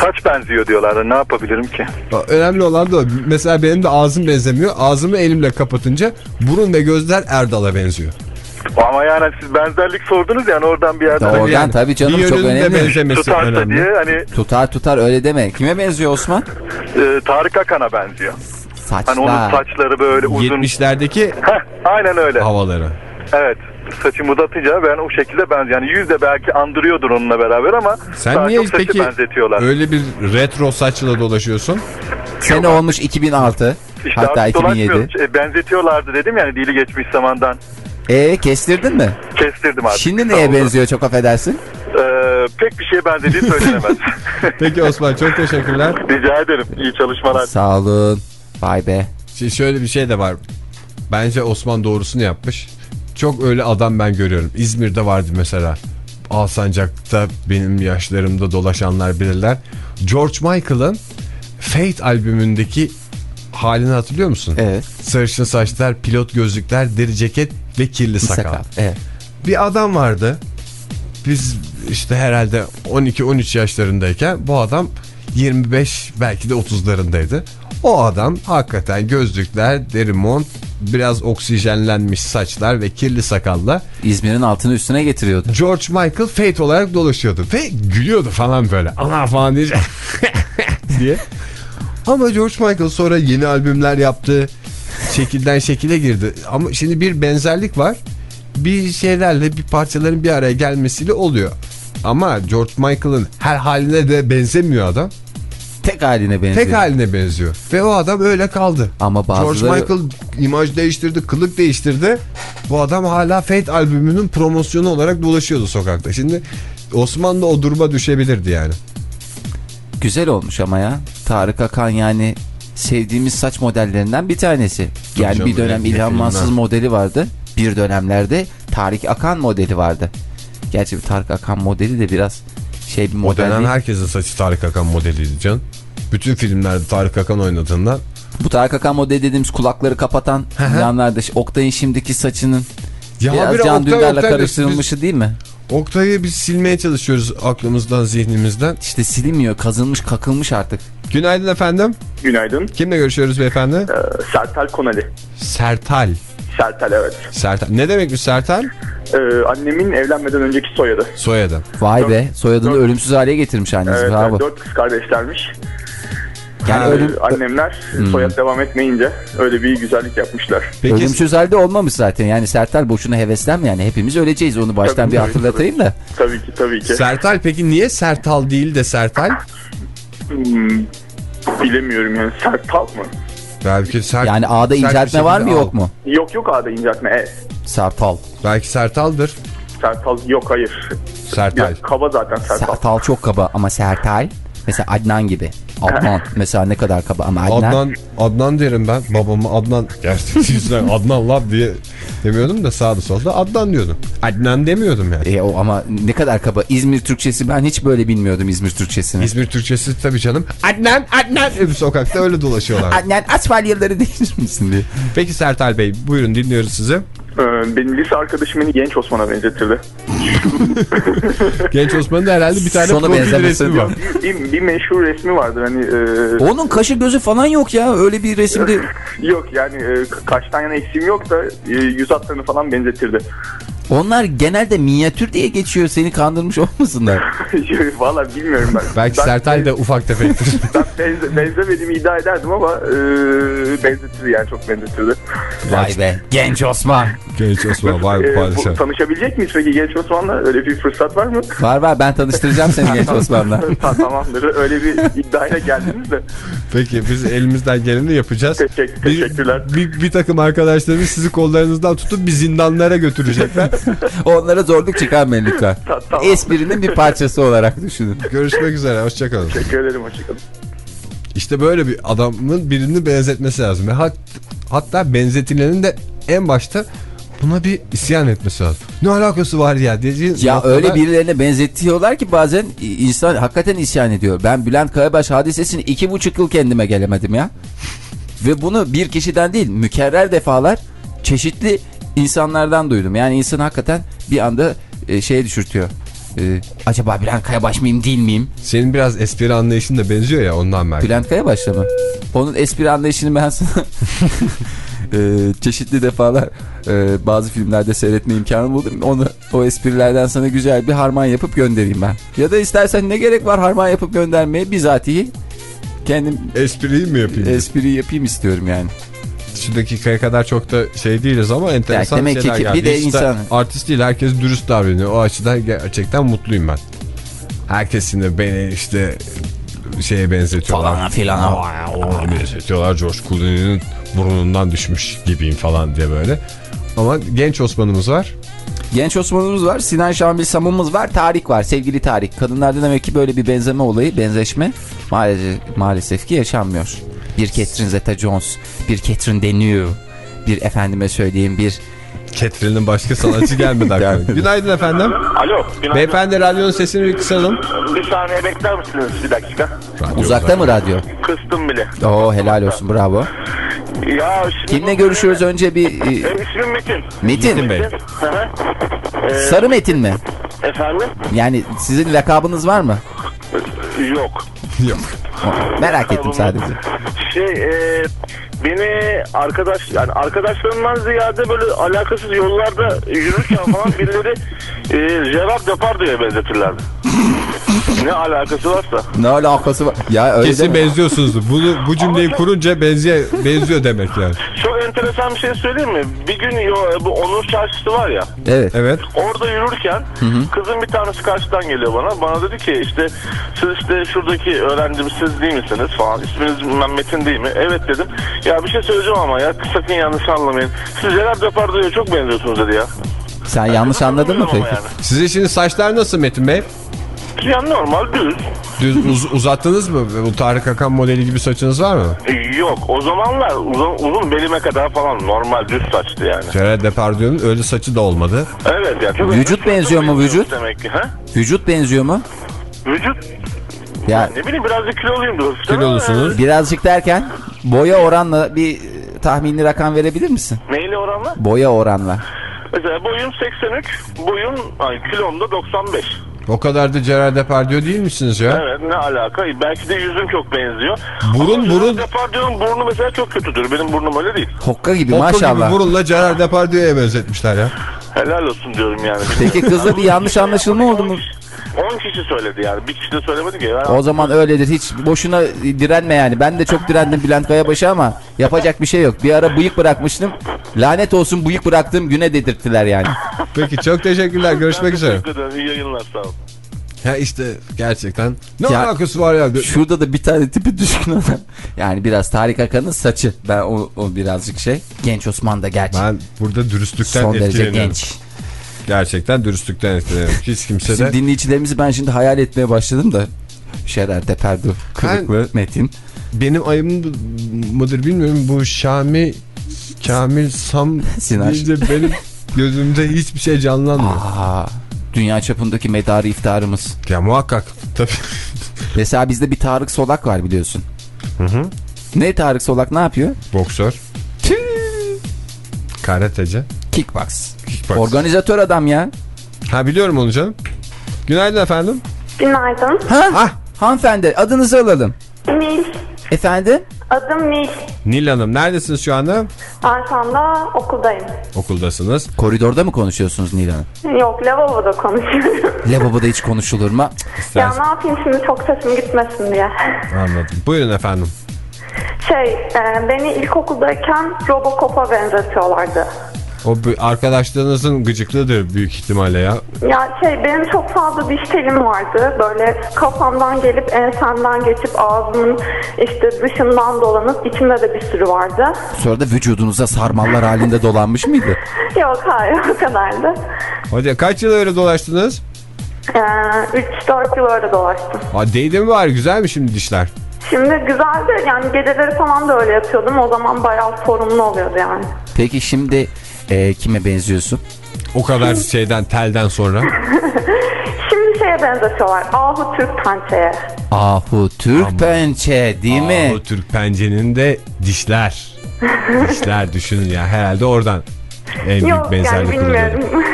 [SPEAKER 9] saç benziyor diyorlar. Ne yapabilirim ki?
[SPEAKER 1] Önemli olan da o. Mesela benim de ağzım benzemiyor. Ağzımı elimle kapatınca burun ve gözler Erdal'a benziyor.
[SPEAKER 9] Ama yani siz benzerlik sordunuz yani oradan bir yerden
[SPEAKER 4] Oradan
[SPEAKER 1] yani
[SPEAKER 4] tabii canım
[SPEAKER 1] bir
[SPEAKER 4] çok önemli.
[SPEAKER 9] tutarsa
[SPEAKER 1] önemli.
[SPEAKER 9] diye hani
[SPEAKER 4] Tutar tutar öyle deme. Kime benziyor Osman?
[SPEAKER 9] e, Tarık Akan'a benziyor.
[SPEAKER 4] Saçlar.
[SPEAKER 9] Hani onun saçları böyle uzun.
[SPEAKER 1] 70'lerdeki
[SPEAKER 9] Heh, aynen öyle.
[SPEAKER 1] havaları.
[SPEAKER 9] Evet. Saçımı uzatınca ben o şekilde benziyor. Yani yüz de belki andırıyordur onunla beraber ama
[SPEAKER 1] Sen niye peki
[SPEAKER 9] benzetiyorlar.
[SPEAKER 1] öyle bir retro saçla dolaşıyorsun?
[SPEAKER 4] Sene olmuş 2006.
[SPEAKER 9] İşte
[SPEAKER 4] hatta
[SPEAKER 9] artık
[SPEAKER 4] 2007.
[SPEAKER 9] dolaşmıyorum. E, benzetiyorlardı dedim yani dili geçmiş zamandan.
[SPEAKER 4] E kestirdin mi?
[SPEAKER 9] Kestirdim artık.
[SPEAKER 4] Şimdi
[SPEAKER 9] Sağ
[SPEAKER 4] neye
[SPEAKER 9] olun.
[SPEAKER 4] benziyor çok affedersin?
[SPEAKER 9] Ee, pek bir şeye benzediği söylenemez.
[SPEAKER 1] Peki Osman çok teşekkürler.
[SPEAKER 9] Rica ederim. İyi çalışmalar.
[SPEAKER 4] Sağ olun. Vay be.
[SPEAKER 1] Şimdi şöyle bir şey de var. Bence Osman doğrusunu yapmış. Çok öyle adam ben görüyorum. İzmir'de vardı mesela. Alsancak'ta benim yaşlarımda dolaşanlar bilirler. George Michael'ın Fate albümündeki halini hatırlıyor musun?
[SPEAKER 4] Evet.
[SPEAKER 1] Sarışın saçlar, pilot gözlükler, deri ceket ve kirli sakal.
[SPEAKER 4] Sakal. Evet.
[SPEAKER 1] Bir adam vardı. Biz işte herhalde 12-13 yaşlarındayken bu adam 25 belki de 30'larındaydı. O adam hakikaten gözlükler, deri mont, biraz oksijenlenmiş saçlar ve kirli sakalla
[SPEAKER 4] İzmir'in altını üstüne getiriyordu.
[SPEAKER 1] George Michael Fate olarak dolaşıyordu ve gülüyordu falan böyle. Ana falan diye. diye. Ama George Michael sonra yeni albümler yaptı. Şekilden şekile girdi. Ama şimdi bir benzerlik var. Bir şeylerle bir parçaların bir araya gelmesiyle oluyor. Ama George Michael'ın her haline de benzemiyor adam.
[SPEAKER 4] Tek haline benziyor.
[SPEAKER 1] Tek haline benziyor. Ve o adam öyle kaldı.
[SPEAKER 4] Ama
[SPEAKER 1] George
[SPEAKER 4] bazıları...
[SPEAKER 1] Michael imaj değiştirdi, kılık değiştirdi. Bu adam hala Fate albümünün promosyonu olarak dolaşıyordu sokakta. Şimdi Osman da o duruma düşebilirdi yani.
[SPEAKER 4] Güzel olmuş ama ya. Tarık Akan yani sevdiğimiz saç modellerinden bir tanesi. yani
[SPEAKER 1] canım,
[SPEAKER 4] bir dönem
[SPEAKER 1] ne-
[SPEAKER 4] İlhan Mansız modeli vardı. Bir dönemlerde Tarık Akan modeli vardı. Gerçi Tarık Akan modeli de biraz şey bir
[SPEAKER 1] O
[SPEAKER 4] model
[SPEAKER 1] dönem
[SPEAKER 4] değil.
[SPEAKER 1] herkesin saçı Tarık Akan modeliydi can. Bütün filmlerde Tarık Akan oynadığından.
[SPEAKER 4] Bu Tarık Akan modeli dediğimiz kulakları kapatan yanlarda Oktay'ın şimdiki saçının
[SPEAKER 1] Ya
[SPEAKER 4] biraz Can Dündar'la karıştırılmışı değil mi?
[SPEAKER 1] Oktay'ı biz silmeye çalışıyoruz aklımızdan, zihnimizden.
[SPEAKER 4] İşte silinmiyor, kazınmış, kakılmış artık.
[SPEAKER 1] Günaydın efendim.
[SPEAKER 9] Günaydın.
[SPEAKER 1] Kimle görüşüyoruz beyefendi?
[SPEAKER 9] Ee, Sertal Konali.
[SPEAKER 1] Sertal.
[SPEAKER 9] Sertal evet.
[SPEAKER 1] Sertal. Ne demekmiş Sertal?
[SPEAKER 9] Ee, annemin evlenmeden önceki soyadı.
[SPEAKER 1] Soyadı.
[SPEAKER 4] Vay
[SPEAKER 9] Dört-
[SPEAKER 4] be, soyadını
[SPEAKER 9] dört-
[SPEAKER 4] ölümsüz hale getirmiş annesi.
[SPEAKER 9] Evet,
[SPEAKER 4] Bravo.
[SPEAKER 9] dört kız kardeşlermiş.
[SPEAKER 4] Yani
[SPEAKER 1] Ha,
[SPEAKER 4] ölüm,
[SPEAKER 9] annemler soyad devam etmeyince öyle bir güzellik yapmışlar.
[SPEAKER 1] Peki
[SPEAKER 4] ölümsüz halde olmamış zaten. Yani Sertal boşuna heveslenme yani. Hepimiz öleceğiz. Onu baştan
[SPEAKER 9] Tabii,
[SPEAKER 4] bir
[SPEAKER 9] tabii,
[SPEAKER 4] hatırlatayım da.
[SPEAKER 9] Tabii ki tabii ki.
[SPEAKER 1] Sertal peki niye Sertal değil de Sertal?
[SPEAKER 9] Hmm, bilemiyorum yani Sertal mı?
[SPEAKER 1] Belki sert,
[SPEAKER 4] Yani A'da
[SPEAKER 1] sert bir
[SPEAKER 4] inceltme var mı
[SPEAKER 1] şekilde
[SPEAKER 4] yok
[SPEAKER 1] al.
[SPEAKER 4] mu?
[SPEAKER 9] Yok yok A'da inceltme. E,
[SPEAKER 4] Sertal.
[SPEAKER 1] Belki Sertal'dır.
[SPEAKER 9] Sertal yok hayır.
[SPEAKER 1] Sertal.
[SPEAKER 9] Biraz kaba zaten Sertal.
[SPEAKER 4] Sertal çok kaba ama Sertal mesela Adnan gibi. Adnan mesela ne kadar kaba ama Adnan,
[SPEAKER 1] Adnan, Adnan derim ben. Babamı Adnan. Gerçekten yüzünden Adnan lan diye demiyordum da sağda solda Adnan diyordum. Adnan demiyordum yani.
[SPEAKER 4] E, o ama ne kadar kaba. İzmir Türkçesi ben hiç böyle bilmiyordum İzmir Türkçesini.
[SPEAKER 1] İzmir Türkçesi tabii canım. Adnan, Adnan. Bir sokakta öyle dolaşıyorlar.
[SPEAKER 4] Adnan asfalyaları değiştir misin diye.
[SPEAKER 1] Peki Sertal Bey buyurun dinliyoruz sizi.
[SPEAKER 9] Ee, benim lise arkadaşım beni genç Osman'a benzetirdi.
[SPEAKER 1] Genç Osman'ın da herhalde bir tane profil resmi var.
[SPEAKER 9] bir, bir meşhur resmi vardır hani e,
[SPEAKER 4] Onun kaşı gözü falan yok ya. Öyle bir resimde
[SPEAKER 9] yok yani e, kaştan yana eksiğim yok da e, yüz hatlarını falan benzetirdi.
[SPEAKER 4] Onlar genelde minyatür diye geçiyor. Seni kandırmış olmasınlar.
[SPEAKER 10] Valla bilmiyorum ben.
[SPEAKER 1] Belki
[SPEAKER 10] ben,
[SPEAKER 1] Sertal de ufak tefektir.
[SPEAKER 10] Ben benze, benzemediğimi iddia ederdim ama e, benzetirdi yani çok benzetirdi.
[SPEAKER 4] Vay be. Genç Osman.
[SPEAKER 1] Genç Osman vay
[SPEAKER 10] E,
[SPEAKER 1] padişah.
[SPEAKER 10] tanışabilecek miyiz peki Genç Osman'la? Öyle bir fırsat var mı?
[SPEAKER 4] Var var ben tanıştıracağım seni Genç Osman'la.
[SPEAKER 10] Ta- Tamamdır. Öyle bir iddiayla geldiniz de.
[SPEAKER 1] Peki biz elimizden geleni yapacağız.
[SPEAKER 10] Teşekkür,
[SPEAKER 1] Bir,
[SPEAKER 10] teşekkürler.
[SPEAKER 1] bir, bir takım arkadaşlarımız sizi kollarınızdan tutup bir zindanlara götürecekler.
[SPEAKER 4] Onlara zorluk çıkarmayın lütfen.
[SPEAKER 10] Ta- tamam.
[SPEAKER 4] Esprinin bir parçası olarak düşünün.
[SPEAKER 1] Görüşmek üzere hoşçakalın.
[SPEAKER 10] Teşekkür ederim. Hoşçakalın.
[SPEAKER 1] İşte böyle bir adamın birini benzetmesi lazım. Ve hat, hatta benzetilenin de en başta buna bir isyan etmesi lazım. Ne alakası var ya diyeceğin
[SPEAKER 4] Ya
[SPEAKER 1] noktada-
[SPEAKER 4] öyle birilerine benzetiyorlar ki bazen insan hakikaten isyan ediyor. Ben Bülent Kayabaş hadisesini iki buçuk yıl kendime gelemedim ya. Ve bunu bir kişiden değil mükerrer defalar çeşitli insanlardan duydum. Yani insan hakikaten bir anda e, şeye düşürtüyor. E, acaba Bülent Kayabaş mıyım değil miyim?
[SPEAKER 1] Senin biraz espri anlayışın da benziyor ya ondan belki.
[SPEAKER 4] Bülent Kayabaş'la mı? Onun espri anlayışını ben sana e, çeşitli defalar e, bazı filmlerde seyretme imkanı buldum. Onu o esprilerden sana güzel bir harman yapıp göndereyim ben. Ya da istersen ne gerek var harman yapıp göndermeye bizatihi kendim
[SPEAKER 1] Espriyi mi yapayım?
[SPEAKER 4] espri yapayım istiyorum yani.
[SPEAKER 1] Şu dakikaya kadar çok da şey değiliz ama enteresan
[SPEAKER 4] demek
[SPEAKER 1] şeyler
[SPEAKER 4] ki
[SPEAKER 1] geldi.
[SPEAKER 4] bir de
[SPEAKER 1] Hiç
[SPEAKER 4] insan-
[SPEAKER 1] Artist değil herkes dürüst davranıyor. O açıdan gerçekten mutluyum ben. Herkes yine beni işte şeye benzetiyorlar.
[SPEAKER 4] Falana filana.
[SPEAKER 1] Ona benzetiyorlar. George Clooney'nin burnundan düşmüş gibiyim falan diye böyle. Ama genç Osman'ımız var.
[SPEAKER 4] Genç Osman'ımız var, Sinan Şamil Sam'ımız var, Tarık var. Sevgili Tarık. Kadınlarda demek ki böyle bir benzeme olayı, benzeşme maalesef, maalesef ki yaşanmıyor. Bir Catherine Zeta-Jones, bir Catherine Deneuve, bir efendime söyleyeyim bir...
[SPEAKER 1] Catherine'in başka sanatçı gelmedi aklıma.
[SPEAKER 4] Gelmedi.
[SPEAKER 1] Günaydın efendim.
[SPEAKER 10] Alo. Günaydın.
[SPEAKER 1] Beyefendi radyonun sesini bir kısalım.
[SPEAKER 10] Bir saniye bekler misiniz bir dakika?
[SPEAKER 4] Uzakta mı radyo?
[SPEAKER 10] Kıstım bile.
[SPEAKER 4] Oo helal olsun bravo.
[SPEAKER 10] Ya
[SPEAKER 4] Kimle görüşüyoruz önce bir... e,
[SPEAKER 10] Benim ismim Metin.
[SPEAKER 4] Metin.
[SPEAKER 1] Metin Bey.
[SPEAKER 10] Hı hı. Ee,
[SPEAKER 4] Sarı Metin mi?
[SPEAKER 10] efendim?
[SPEAKER 4] Yani sizin lakabınız var mı?
[SPEAKER 10] Yok.
[SPEAKER 1] Yok.
[SPEAKER 4] Merak ettim sadece.
[SPEAKER 10] Şey e, beni arkadaş yani arkadaşlarımdan ziyade böyle alakasız yollarda yürürken falan birileri e, Gerard Depardieu'ya benzetirlerdi. Ne alakası varsa.
[SPEAKER 4] Ne alakası var? Ya öyle
[SPEAKER 1] Kesin benziyorsunuz. Bunu, bu cümleyi kurunca benziyor, benziyor demek yani.
[SPEAKER 10] Çok enteresan bir şey söyleyeyim mi? Bir gün yo- bu Onur Çarşısı var ya.
[SPEAKER 4] Evet.
[SPEAKER 1] Evet.
[SPEAKER 10] Orada yürürken kızın bir tanesi karşıdan geliyor bana. Bana dedi ki işte siz işte şuradaki öğrencimiz siz değil misiniz falan. İsminiz bilmem Metin değil mi? Evet dedim. Ya bir şey söyleyeceğim ama ya sakın yanlış anlamayın. Siz Gerard Depardieu'ya çok benziyorsunuz dedi ya.
[SPEAKER 4] Sen yanlış anladın mı peki?
[SPEAKER 10] Yani.
[SPEAKER 1] Sizin şimdi saçlar nasıl Metin Bey?
[SPEAKER 10] Yani normal düz.
[SPEAKER 1] Düz uz- uzattınız mı? Bu Tarık Akan modeli gibi saçınız var mı?
[SPEAKER 10] E, Yok o zamanlar uzun, uzun belime kadar falan normal düz saçtı yani.
[SPEAKER 1] Gerard Depardieu'nun öyle saçı da olmadı.
[SPEAKER 10] Evet yani. Çok
[SPEAKER 4] Vücut benziyor mu, vücut?
[SPEAKER 10] Demek ki ha?
[SPEAKER 4] Vücut benziyor mu?
[SPEAKER 10] Vücut
[SPEAKER 4] Ya
[SPEAKER 10] ne bileyim birazcık kiloluyumdur.
[SPEAKER 1] Kilolusunuz.
[SPEAKER 4] birazcık derken boya oranla bir e, tahmini rakam verebilir misin?
[SPEAKER 10] Neyle oranla?
[SPEAKER 4] Boya oranla.
[SPEAKER 10] Mesela boyum 83, boyum ay, kilom da 95.
[SPEAKER 1] O kadar da Gerard Depardieu değil misiniz ya?
[SPEAKER 10] Evet ne alaka? Belki de yüzüm çok benziyor.
[SPEAKER 1] Burun,
[SPEAKER 10] Ama
[SPEAKER 1] burun.
[SPEAKER 10] Depardieu'nun burnu mesela çok kötüdür. Benim burnum öyle değil.
[SPEAKER 4] Hokka gibi
[SPEAKER 1] Okul
[SPEAKER 4] maşallah.
[SPEAKER 1] gibi burunla Gerard Depardieu'ya benzetmişler ya.
[SPEAKER 10] Helal olsun diyorum yani.
[SPEAKER 4] Peki kızla bir yanlış anlaşılma oldu mu?
[SPEAKER 10] 10 kişi söyledi yani. Bir kişi de söylemedi ki. Yani
[SPEAKER 4] O zaman öyledir. Hiç boşuna direnme yani. Ben de çok direndim Bülent Kayabaş'a ama yapacak bir şey yok. Bir ara bıyık bırakmıştım. Lanet olsun bıyık bıraktığım güne dedirttiler yani.
[SPEAKER 1] Peki çok teşekkürler. Görüşmek üzere.
[SPEAKER 10] Teşekkür ederim. İyi yayınlar sağ olun.
[SPEAKER 1] Ya işte gerçekten. Ne
[SPEAKER 4] Ya-
[SPEAKER 1] alakası var ya?
[SPEAKER 4] Şurada da bir tane tipi düşkün adam. Yani biraz Tarık Akan'ın saçı. Ben o, o birazcık şey. Genç Osman da gerçi.
[SPEAKER 1] Ben burada dürüstlükten
[SPEAKER 4] Son derece genç.
[SPEAKER 1] Gerçekten dürüstlükten etkileniyorum. Hiç kimse
[SPEAKER 4] Bizim
[SPEAKER 1] de...
[SPEAKER 4] dinleyicilerimizi ben şimdi hayal etmeye başladım da. Şerer Deperdu, Kırıklı, Metin.
[SPEAKER 1] Benim ayım mıdır bilmiyorum. Bu Şami Kamil Sam deyince benim gözümde hiçbir şey canlanmıyor.
[SPEAKER 4] Aa, dünya çapındaki medarı iftarımız.
[SPEAKER 1] Ya muhakkak tabii.
[SPEAKER 4] Mesela bizde bir Tarık Solak var biliyorsun. Ne Tarık Solak ne yapıyor?
[SPEAKER 1] Boksör. Karateci.
[SPEAKER 4] Kickbox.
[SPEAKER 1] Kickbox.
[SPEAKER 4] Organizatör adam ya.
[SPEAKER 1] Ha biliyorum onu canım. Günaydın efendim.
[SPEAKER 11] Günaydın.
[SPEAKER 4] Ha?
[SPEAKER 1] Ah
[SPEAKER 4] Hanımefendi adınızı alalım.
[SPEAKER 11] Nil.
[SPEAKER 4] Efendim?
[SPEAKER 11] Adım Nil.
[SPEAKER 1] Nil Hanım neredesiniz şu anda?
[SPEAKER 11] Ben şu anda okuldayım.
[SPEAKER 1] Okuldasınız.
[SPEAKER 4] Koridorda mı konuşuyorsunuz Nil Hanım?
[SPEAKER 11] Yok lavaboda konuşuyorum.
[SPEAKER 4] Lavaboda hiç konuşulur mu?
[SPEAKER 11] ya ne yapayım şimdi çok sesim gitmesin diye.
[SPEAKER 1] Anladım. Buyurun efendim.
[SPEAKER 11] Şey e, beni ilkokuldayken Robocop'a benzetiyorlardı.
[SPEAKER 1] O arkadaşlarınızın gıcıklığıdır büyük ihtimalle ya.
[SPEAKER 11] Ya şey benim çok fazla diş telim vardı. Böyle kafamdan gelip ensemden geçip ağzımın işte dışından dolanıp içimde de bir sürü vardı.
[SPEAKER 4] Sonra da vücudunuza sarmallar halinde dolanmış mıydı?
[SPEAKER 11] Yok hayır o kadardı.
[SPEAKER 1] Hadi kaç yıl öyle dolaştınız?
[SPEAKER 11] Ee, 3-4 yıl öyle dolaştım.
[SPEAKER 1] Ha, değdi mi var? Güzel mi şimdi dişler?
[SPEAKER 11] Şimdi güzeldi yani geceleri falan da öyle yapıyordum. O zaman bayağı sorunlu oluyordu yani.
[SPEAKER 4] Peki şimdi e, kime benziyorsun?
[SPEAKER 1] O kadar şeyden telden sonra.
[SPEAKER 11] Şimdi şeye benzetiyorlar. Ahu Türk pençeye.
[SPEAKER 4] Ahu Türk pençe değil mi?
[SPEAKER 1] O Türk pencenin de dişler. dişler düşünün ya herhalde oradan en büyük
[SPEAKER 11] Yok yani
[SPEAKER 1] benzerlik kuruluyor.
[SPEAKER 11] bilmiyorum.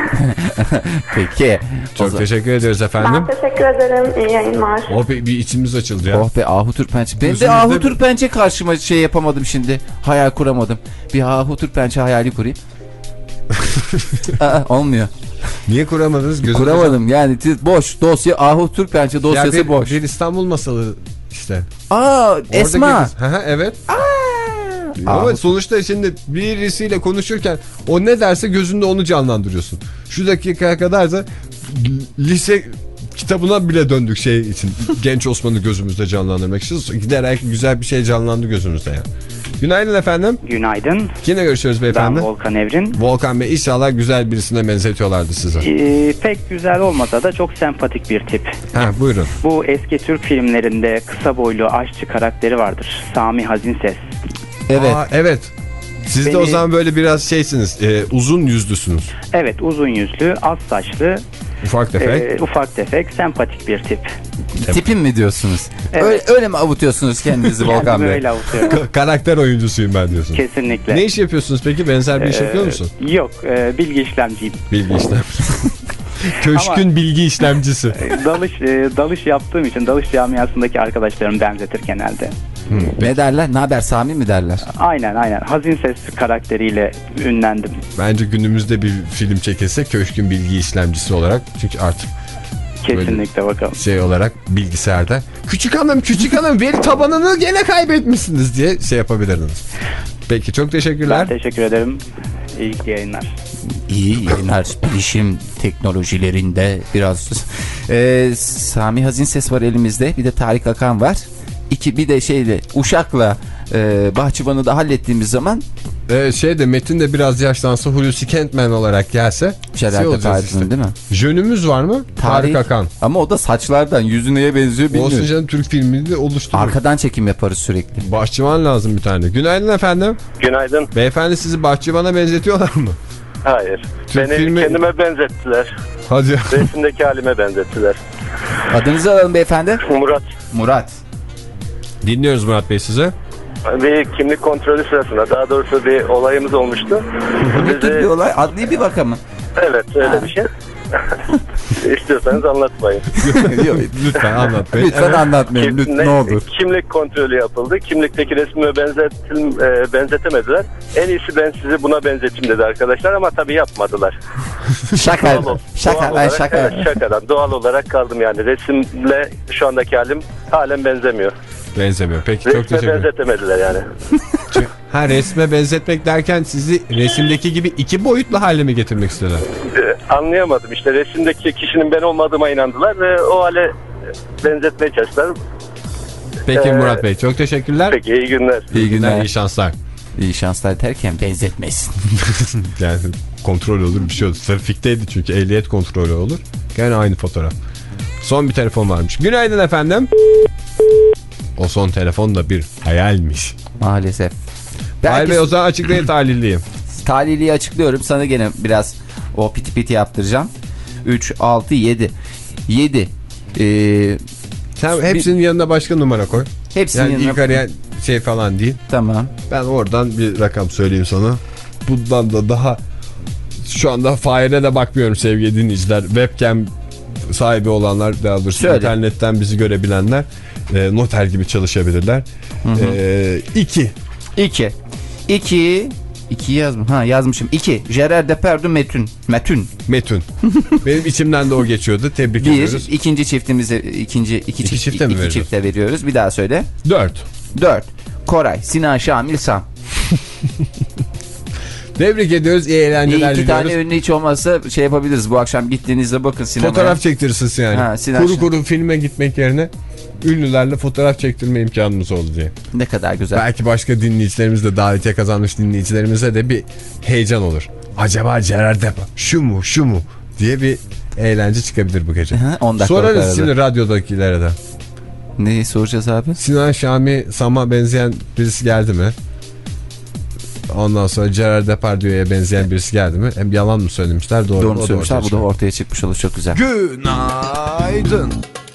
[SPEAKER 4] Peki.
[SPEAKER 1] Çok teşekkür ediyoruz efendim.
[SPEAKER 11] ben teşekkür ederim. İyi yayınlar.
[SPEAKER 1] Oh be, bir içimiz açıldı ya.
[SPEAKER 4] Oh be Ahu Türk pençe. Ben de
[SPEAKER 1] Gözünüzde
[SPEAKER 4] Ahu
[SPEAKER 1] bir-
[SPEAKER 4] Türk pençe karşıma şey yapamadım şimdi. Hayal kuramadım. Bir Ahu Türk pençe hayali kurayım. Aa, olmuyor.
[SPEAKER 1] Niye kuramadınız? Gözünüzde-
[SPEAKER 4] Kuramadım yani boş dosya Ahu Türk pençe
[SPEAKER 1] Ya
[SPEAKER 4] dosyası
[SPEAKER 1] bir,
[SPEAKER 4] boş.
[SPEAKER 1] bir İstanbul masalı işte.
[SPEAKER 4] Aa
[SPEAKER 1] Oradaki
[SPEAKER 4] Esma.
[SPEAKER 1] Hı hı, evet. Ama sonuçta şimdi birisiyle konuşurken o ne derse gözünde onu canlandırıyorsun. Şu dakikaya kadar da lise kitabına bile döndük şey için. Genç Osman'ı gözümüzde canlandırmak için. Giderek güzel bir şey canlandı gözümüzde ya. Günaydın efendim.
[SPEAKER 12] Günaydın.
[SPEAKER 1] Kimle görüşüyoruz beyefendi?
[SPEAKER 12] Ben Volkan Evrin.
[SPEAKER 1] Volkan Bey inşallah güzel birisine benzetiyorlardı size.
[SPEAKER 12] Ee, pek güzel olmasa da çok sempatik bir tip.
[SPEAKER 1] Ha buyurun.
[SPEAKER 12] Bu eski Türk filmlerinde kısa boylu aşçı karakteri vardır. Sami Hazinses.
[SPEAKER 4] Evet.
[SPEAKER 1] Aa, evet. Siz de
[SPEAKER 12] Beni-
[SPEAKER 1] o zaman böyle biraz şeysiniz. e, uzun yüzlüsünüz.
[SPEAKER 12] Evet uzun yüzlü, az saçlı,
[SPEAKER 1] Ufak tefek.
[SPEAKER 12] e, ufak tefek, sempatik bir tip.
[SPEAKER 4] Tipim mi diyorsunuz?
[SPEAKER 12] Evet.
[SPEAKER 4] Öyle, öyle mi avutuyorsunuz kendinizi Volkan Bey?
[SPEAKER 12] öyle avutuyorum.
[SPEAKER 1] Ka- karakter oyuncusuyum ben diyorsun.
[SPEAKER 12] Kesinlikle.
[SPEAKER 1] Ne iş yapıyorsunuz peki? Benzer bir iş
[SPEAKER 12] Ee,
[SPEAKER 1] yapıyor musun?
[SPEAKER 12] Yok, e, bilgi işlemciyim.
[SPEAKER 1] Bilgi işlem. Köşkün bilgi işlemcisi.
[SPEAKER 12] Dalış e, dalış yaptığım için dalış camiasındaki arkadaşlarım benzetir genelde.
[SPEAKER 4] Ne derler? Ne haber Sami mi derler?
[SPEAKER 12] Aynen aynen. Hazin ses karakteriyle ünlendim.
[SPEAKER 1] Bence günümüzde bir film çekilse köşkün bilgi işlemcisi olarak. Çünkü artık
[SPEAKER 12] Kesinlikle bakalım.
[SPEAKER 1] şey olarak bilgisayarda. Küçük hanım küçük hanım veri tabanını gene kaybetmişsiniz diye şey yapabilirdiniz. Peki çok teşekkürler.
[SPEAKER 12] Ben teşekkür ederim. İyi yayınlar.
[SPEAKER 4] İyi yayınlar bilişim teknolojilerinde biraz. Ee, Sami Hazin Ses var elimizde. Bir de Tarık Akan var. İki, bir de şeyle Uşak'la e, Bahçıvan'ı da hallettiğimiz zaman
[SPEAKER 1] Ee, şey de Metin de biraz yaşlansa Hulusi Kentmen olarak gelse
[SPEAKER 4] Şelalde
[SPEAKER 1] şey olacağız
[SPEAKER 4] Tarık'ın değil mi?
[SPEAKER 1] Jönümüz var mı? Tarık Akan.
[SPEAKER 4] Ama o da saçlardan yüzü neye benziyor bilmiyorum.
[SPEAKER 1] Olsun canım Türk filmini de oluşturur.
[SPEAKER 4] Arkadan çekim yaparız sürekli.
[SPEAKER 1] Bahçıvan lazım bir tane. Günaydın efendim.
[SPEAKER 10] Günaydın.
[SPEAKER 1] Beyefendi sizi bahçıvana benzetiyorlar mı?
[SPEAKER 10] Hayır.
[SPEAKER 1] Türk
[SPEAKER 10] Beni
[SPEAKER 1] filmi-
[SPEAKER 10] kendime benzettiler.
[SPEAKER 1] Hadi.
[SPEAKER 10] Resimdeki halime benzettiler.
[SPEAKER 4] Adınızı alalım beyefendi.
[SPEAKER 10] Murat.
[SPEAKER 4] Murat.
[SPEAKER 1] Dinliyoruz Murat Bey size.
[SPEAKER 10] Bir kimlik kontrolü sırasında daha doğrusu bir olayımız olmuştu.
[SPEAKER 4] Ne tür bir olay? Adli bir vaka mı?
[SPEAKER 10] Evet öyle bir şey. İstiyorsanız anlatmayın.
[SPEAKER 4] Yok,
[SPEAKER 1] Lütfen anlatmayın.
[SPEAKER 4] Lütfen anlatmayın. Lütfen ne olur.
[SPEAKER 10] Kimlik kontrolü yapıldı. Kimlikteki resmime benzetim, e, benzetemediler. En iyisi ben sizi buna benzeteyim dedi arkadaşlar ama tabii yapmadılar.
[SPEAKER 4] Şaka.
[SPEAKER 10] Doğal,
[SPEAKER 4] Şaka
[SPEAKER 10] doğal olarak,
[SPEAKER 4] şaka.
[SPEAKER 10] Evet, şakadan doğal olarak kaldım yani. Resimle şu andaki halim halen benzemiyor.
[SPEAKER 1] Benzemiyor. Peki çok
[SPEAKER 10] Resme
[SPEAKER 1] teşekkür ederim.
[SPEAKER 10] benzetemediler yani.
[SPEAKER 1] Ha resme benzetmek derken sizi resimdeki gibi iki boyutlu hale mi getirmek istediler?
[SPEAKER 10] Ee, anlayamadım işte resimdeki kişinin ben olmadığıma inandılar ve o hale benzetmeye çalıştılar.
[SPEAKER 1] Peki
[SPEAKER 10] Ee,
[SPEAKER 1] Murat Bey çok teşekkürler.
[SPEAKER 10] Peki iyi günler.
[SPEAKER 4] İyi günler.
[SPEAKER 1] İyi şanslar.
[SPEAKER 4] İyi şanslar derken benzetmesin.
[SPEAKER 1] Yani kontrol olur bir şey olur. Trafikteydi çünkü ehliyet kontrolü olur. Gene aynı fotoğraf. Son bir telefon varmış. Günaydın efendim. O son telefon da bir hayalmiş.
[SPEAKER 4] Maalesef.
[SPEAKER 1] Hayır Bey o zaman açıklayın talihliyim.
[SPEAKER 4] talihliyi açıklıyorum. Sana gene biraz o piti piti yaptıracağım. 3, 6, 7. 7. Ee,
[SPEAKER 1] Sen hepsinin yanına başka numara koy.
[SPEAKER 4] hepsinin
[SPEAKER 1] Yani
[SPEAKER 4] yanına...
[SPEAKER 1] ilk arayan şey falan değil.
[SPEAKER 4] Tamam.
[SPEAKER 1] Ben oradan bir rakam söyleyeyim sana. Bundan da daha şu anda Fahir'e de bakmıyorum sevgili dinleyiciler. Webcam sahibi olanlar daha doğrusu
[SPEAKER 4] Söyle.
[SPEAKER 1] internetten bizi görebilenler e, noter gibi çalışabilirler. 2
[SPEAKER 4] 2. 2. 2 yazmış. Ha yazmışım. 2. Gerard Depardieu Metün. Metün.
[SPEAKER 1] Metün. Benim içimden de o geçiyordu. Tebrik
[SPEAKER 4] Bir.
[SPEAKER 1] ediyoruz.
[SPEAKER 4] ikinci çiftimize ikinci iki, çift,
[SPEAKER 1] çifte mi
[SPEAKER 4] iki
[SPEAKER 1] vereceğiz?
[SPEAKER 4] çifte veriyoruz. Bir daha söyle.
[SPEAKER 1] Dört.
[SPEAKER 4] 4. Koray, Sinan Şamil Sam.
[SPEAKER 1] Tebrik ediyoruz. İyi eğlenceler
[SPEAKER 4] iki
[SPEAKER 1] diliyoruz.
[SPEAKER 4] tane ünlü hiç olmazsa şey yapabiliriz. Bu akşam gittiğinizde bakın sinemaya.
[SPEAKER 1] Fotoğraf çektirirsiniz yani.
[SPEAKER 4] Ha, Sinan
[SPEAKER 1] kuru kuru filme gitmek yerine ünlülerle fotoğraf çektirme imkanımız oldu diye.
[SPEAKER 4] Ne kadar güzel.
[SPEAKER 1] Belki başka dinleyicilerimiz de davetiye kazanmış dinleyicilerimize de bir heyecan olur. Acaba Gerard Depa şu mu şu mu diye bir eğlence çıkabilir bu gece.
[SPEAKER 4] 10 dakika
[SPEAKER 1] Sorarız şimdi radyodakilere de.
[SPEAKER 4] Neyi soracağız abi?
[SPEAKER 1] Sinan Şami Sam'a benzeyen birisi geldi mi? Ondan sonra Gerard Depardieu'ya benzeyen birisi geldi mi? Hem yalan mı söylemişler doğru, mu?
[SPEAKER 4] Doğru
[SPEAKER 1] da
[SPEAKER 4] söylemişler. Bu da ortaya çıkmış olur. Çok güzel.
[SPEAKER 1] Günaydın.